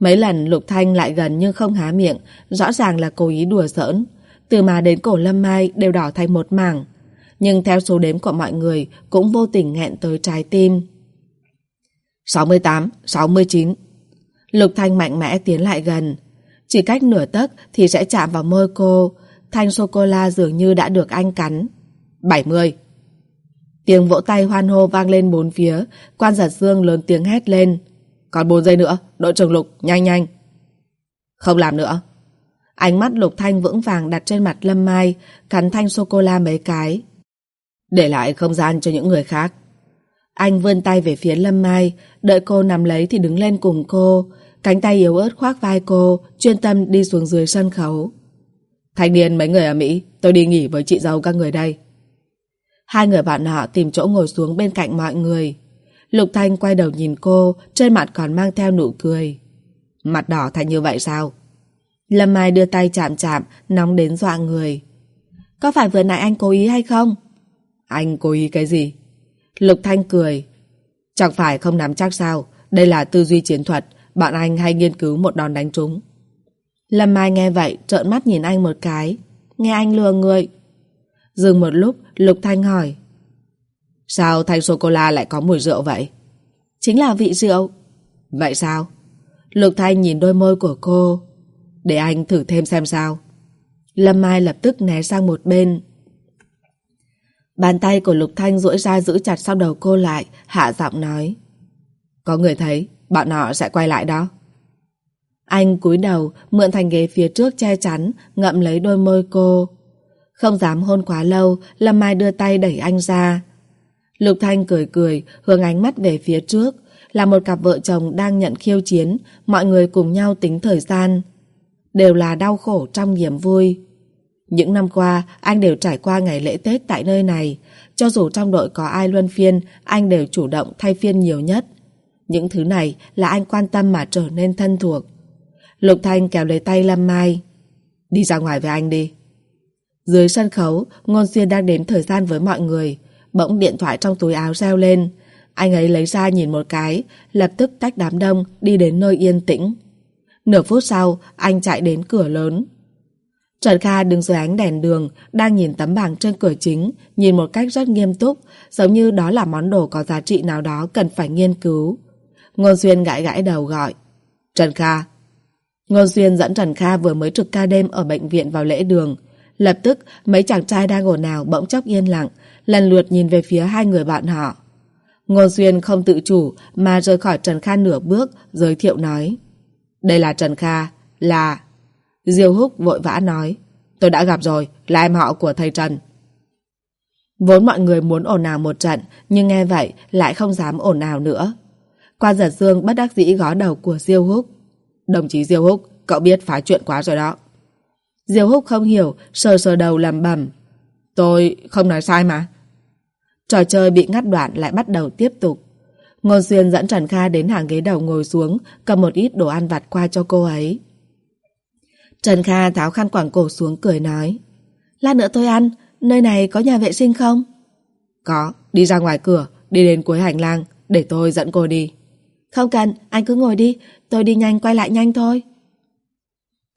Mấy lần Lục Thanh lại gần nhưng không há miệng, rõ ràng là cố ý đùa giỡn. Từ mà đến cổ Lâm Mai đều đỏ thành một mảng. Nhưng theo số đếm của mọi người cũng vô tình nghẹn tới trái tim. 68, 69. Lục Thanh mạnh mẽ tiến lại gần. Chỉ cách nửa tấc thì sẽ chạm vào môi cô. Thanh sô-cô-la dường như đã được anh cắn. 70. Tiếng vỗ tay hoan hô vang lên bốn phía. Quan giật dương lớn tiếng hét lên. Còn 4 giây nữa, đội trưởng Lục, nhanh nhanh. Không làm nữa. Ánh mắt Lục Thanh vững vàng đặt trên mặt Lâm Mai, cắn thanh sô-cô-la mấy cái. Để lại không gian cho những người khác. Anh vươn tay về phía Lâm Mai, đợi cô nằm lấy thì đứng lên cùng cô. Cánh tay yếu ớt khoác vai cô, chuyên tâm đi xuống dưới sân khấu. Thanh niên mấy người ở Mỹ, tôi đi nghỉ với chị dâu các người đây. Hai người bạn họ tìm chỗ ngồi xuống bên cạnh mọi người. Lục Thanh quay đầu nhìn cô, trên mặt còn mang theo nụ cười. Mặt đỏ thành như vậy sao? Lâm Mai đưa tay chạm chạm, nóng đến dọa người. Có phải vừa nãy anh cố ý hay không? Anh cố ý cái gì? Lục Thanh cười. Chẳng phải không nắm chắc sao, đây là tư duy chiến thuật, bạn anh hay nghiên cứu một đòn đánh trúng. Lâm Mai nghe vậy, trợn mắt nhìn anh một cái. Nghe anh lừa người. Dừng một lúc, Lục Thanh hỏi. Sao thanh sô-cô-la lại có mùi rượu vậy? Chính là vị rượu. Vậy sao? Lục Thanh nhìn đôi môi của cô. Để anh thử thêm xem sao. Lâm Mai lập tức né sang một bên. Bàn tay của Lục Thanh duỗi ra giữ chặt sau đầu cô lại, hạ giọng nói. Có người thấy, bọn họ sẽ quay lại đó. Anh cúi đầu, mượn thành ghế phía trước che chắn, ngậm lấy đôi môi cô. Không dám hôn quá lâu, Lâm Mai đưa tay đẩy anh ra. Lục Thanh cười cười, hướng ánh mắt về phía trước, là một cặp vợ chồng đang nhận khiêu chiến, mọi người cùng nhau tính thời gian. Đều là đau khổ trong niềm vui. Những năm qua, anh đều trải qua ngày lễ Tết tại nơi này. Cho dù trong đội có ai luân phiên, anh đều chủ động thay phiên nhiều nhất. Những thứ này là anh quan tâm mà trở nên thân thuộc. Lục Thanh kéo lấy tay Lâm Mai. Đi ra ngoài với anh đi. Dưới sân khấu, Ngôn Xuyên đang đến thời gian với mọi người. Bỗng điện thoại trong túi áo reo lên. Anh ấy lấy ra nhìn một cái, lập tức tách đám đông, đi đến nơi yên tĩnh. Nửa phút sau, anh chạy đến cửa lớn. Trần Kha đứng dưới ánh đèn đường, đang nhìn tấm bảng trên cửa chính, nhìn một cách rất nghiêm túc, giống như đó là món đồ có giá trị nào đó cần phải nghiên cứu. Ngôn Xuyên gãi gãi đầu gọi. Trần Kha. Ngôn Xuyên dẫn Trần Kha vừa mới trực ca đêm ở bệnh viện vào lễ đường. Lập tức, mấy chàng trai đang ồn nào bỗng chốc yên lặng, lần lượt nhìn về phía hai người bạn họ. Ngôn Duyên không tự chủ mà rời khỏi Trần Kha nửa bước, giới thiệu nói. Đây là Trần Kha, là... Diêu Húc vội vã nói. Tôi đã gặp rồi, là em họ của thầy Trần. Vốn mọi người muốn ồn ào một trận, nhưng nghe vậy lại không dám ồn ào nữa. Qua giật dương bất đắc dĩ gó đầu của Diêu Húc. Đồng chí Diêu Húc, cậu biết phá chuyện quá rồi đó. Diêu Húc không hiểu, sờ sờ đầu làm bầm. Tôi không nói sai mà. Trò chơi bị ngắt đoạn lại bắt đầu tiếp tục. Ngôn Xuyên dẫn Trần Kha đến hàng ghế đầu ngồi xuống, cầm một ít đồ ăn vặt qua cho cô ấy. Trần Kha tháo khăn quảng cổ xuống cười nói. Lát nữa tôi ăn, nơi này có nhà vệ sinh không? Có, đi ra ngoài cửa, đi đến cuối hành lang, để tôi dẫn cô đi. Không cần, anh cứ ngồi đi, tôi đi nhanh quay lại nhanh thôi.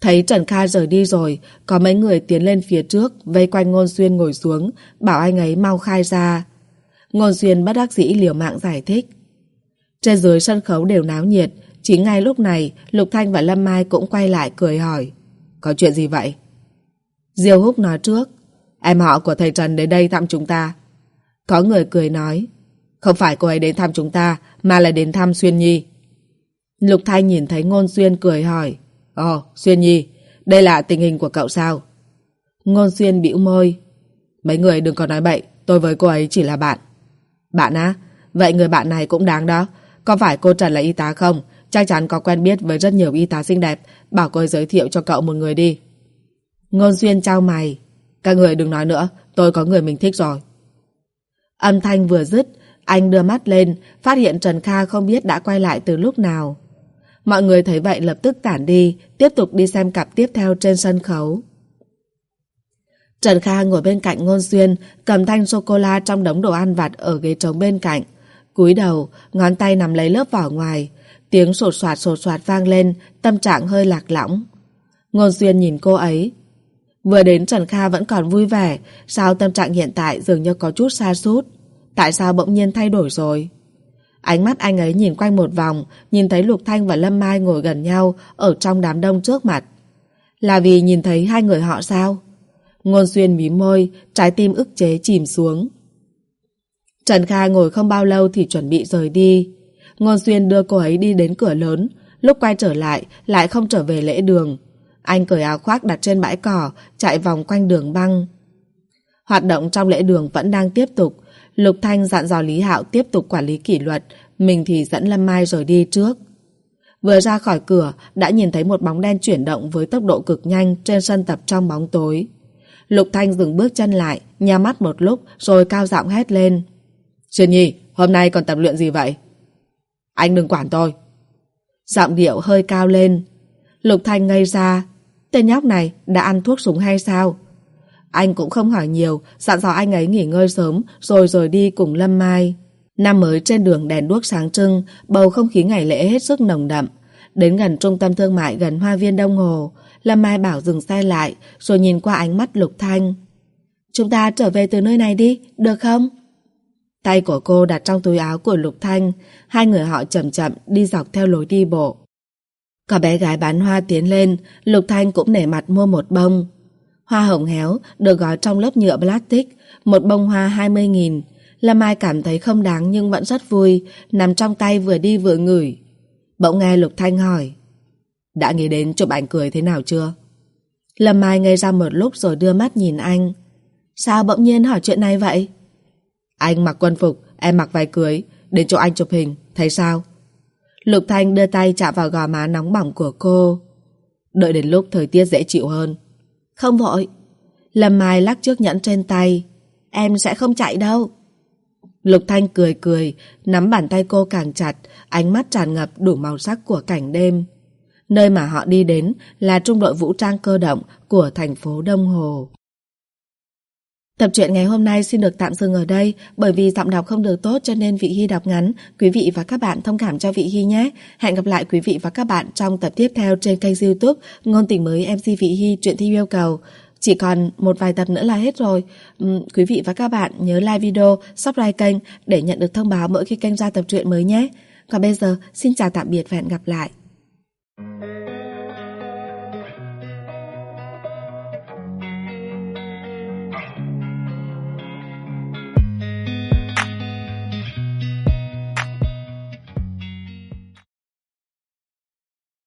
Thấy Trần Kha rời đi rồi, có mấy người tiến lên phía trước, vây quanh Ngôn Xuyên ngồi xuống, bảo anh ấy mau khai ra. Ngôn Xuyên bất đắc dĩ liều mạng giải thích. Trên dưới sân khấu đều náo nhiệt, chỉ ngay lúc này, Lục Thanh và Lâm Mai cũng quay lại cười hỏi. Có chuyện gì vậy? Diêu Húc nói trước, em họ của thầy Trần đến đây thăm chúng ta. Có người cười nói, không phải cô ấy đến thăm chúng ta, mà là đến thăm Xuyên Nhi. Lục Thanh nhìn thấy Ngôn Xuyên cười hỏi, Ồ, Xuyên Nhi, đây là tình hình của cậu sao? Ngôn Xuyên bĩu môi. Mấy người đừng có nói bậy, tôi với cô ấy chỉ là bạn. Bạn á? Vậy người bạn này cũng đáng đó. Có phải cô Trần là y tá không? Chắc chắn có quen biết với rất nhiều y tá xinh đẹp. Bảo cô ấy giới thiệu cho cậu một người đi. Ngôn Xuyên trao mày. Các người đừng nói nữa, tôi có người mình thích rồi. Âm thanh vừa dứt, anh đưa mắt lên, phát hiện Trần Kha không biết đã quay lại từ lúc nào. Mọi người thấy vậy lập tức tản đi, tiếp tục đi xem cặp tiếp theo trên sân khấu. Trần Kha ngồi bên cạnh Ngôn Xuyên, cầm thanh sô-cô-la trong đống đồ ăn vặt ở ghế trống bên cạnh. cúi đầu, ngón tay nằm lấy lớp vỏ ngoài. Tiếng sột soạt sột soạt vang lên, tâm trạng hơi lạc lõng. Ngôn Xuyên nhìn cô ấy. Vừa đến Trần Kha vẫn còn vui vẻ, sao tâm trạng hiện tại dường như có chút xa sút Tại sao bỗng nhiên thay đổi rồi? Ánh mắt anh ấy nhìn quanh một vòng, nhìn thấy Lục Thanh và Lâm Mai ngồi gần nhau ở trong đám đông trước mặt. Là vì nhìn thấy hai người họ sao? Ngôn Xuyên mím môi, trái tim ức chế chìm xuống. Trần Kha ngồi không bao lâu thì chuẩn bị rời đi. Ngôn Xuyên đưa cô ấy đi đến cửa lớn, lúc quay trở lại lại không trở về lễ đường. Anh cởi áo khoác đặt trên bãi cỏ, chạy vòng quanh đường băng. Hoạt động trong lễ đường vẫn đang tiếp tục, Lục Thanh dặn dò Lý Hạo tiếp tục quản lý kỷ luật, mình thì dẫn Lâm Mai rồi đi trước. Vừa ra khỏi cửa, đã nhìn thấy một bóng đen chuyển động với tốc độ cực nhanh trên sân tập trong bóng tối. Lục Thanh dừng bước chân lại, nhắm mắt một lúc rồi cao giọng hét lên. Trần Nhi, hôm nay còn tập luyện gì vậy? Anh đừng quản tôi. Giọng điệu hơi cao lên. Lục Thanh ngây ra. Tên nhóc này đã ăn thuốc súng hay sao? Anh cũng không hỏi nhiều, dặn dò anh ấy nghỉ ngơi sớm rồi rời đi cùng Lâm Mai. Năm mới trên đường đèn đuốc sáng trưng, bầu không khí ngày lễ hết sức nồng đậm. Đến gần trung tâm thương mại gần hoa viên Đông Hồ, Lâm Mai bảo dừng xe lại rồi nhìn qua ánh mắt Lục Thanh. Chúng ta trở về từ nơi này đi, được không? Tay của cô đặt trong túi áo của Lục Thanh, hai người họ chậm chậm đi dọc theo lối đi bộ. Có bé gái bán hoa tiến lên, Lục Thanh cũng nể mặt mua một bông. Hoa hồng héo được gói trong lớp nhựa plastic, một bông hoa 20.000. Lâm Mai cảm thấy không đáng nhưng vẫn rất vui, nằm trong tay vừa đi vừa ngửi. Bỗng nghe Lục Thanh hỏi, đã nghĩ đến chụp ảnh cười thế nào chưa? Lâm Mai ngây ra một lúc rồi đưa mắt nhìn anh. Sao bỗng nhiên hỏi chuyện này vậy? Anh mặc quân phục, em mặc váy cưới, đến chỗ anh chụp hình, thấy sao? Lục Thanh đưa tay chạm vào gò má nóng bỏng của cô. Đợi đến lúc thời tiết dễ chịu hơn, không vội. Lâm Mai lắc trước nhẫn trên tay. Em sẽ không chạy đâu. Lục Thanh cười cười, nắm bàn tay cô càng chặt, ánh mắt tràn ngập đủ màu sắc của cảnh đêm. Nơi mà họ đi đến là trung đội vũ trang cơ động của thành phố Đông Hồ. Tập truyện ngày hôm nay xin được tạm dừng ở đây bởi vì giọng đọc không được tốt cho nên Vị Hy đọc ngắn. Quý vị và các bạn thông cảm cho Vị Hy nhé. Hẹn gặp lại quý vị và các bạn trong tập tiếp theo trên kênh youtube Ngôn tình mới MC Vị Hy truyện thi yêu cầu. Chỉ còn một vài tập nữa là hết rồi. Uhm, quý vị và các bạn nhớ like video, subscribe kênh để nhận được thông báo mỗi khi kênh ra tập truyện mới nhé. Còn bây giờ, xin chào tạm biệt và hẹn gặp lại.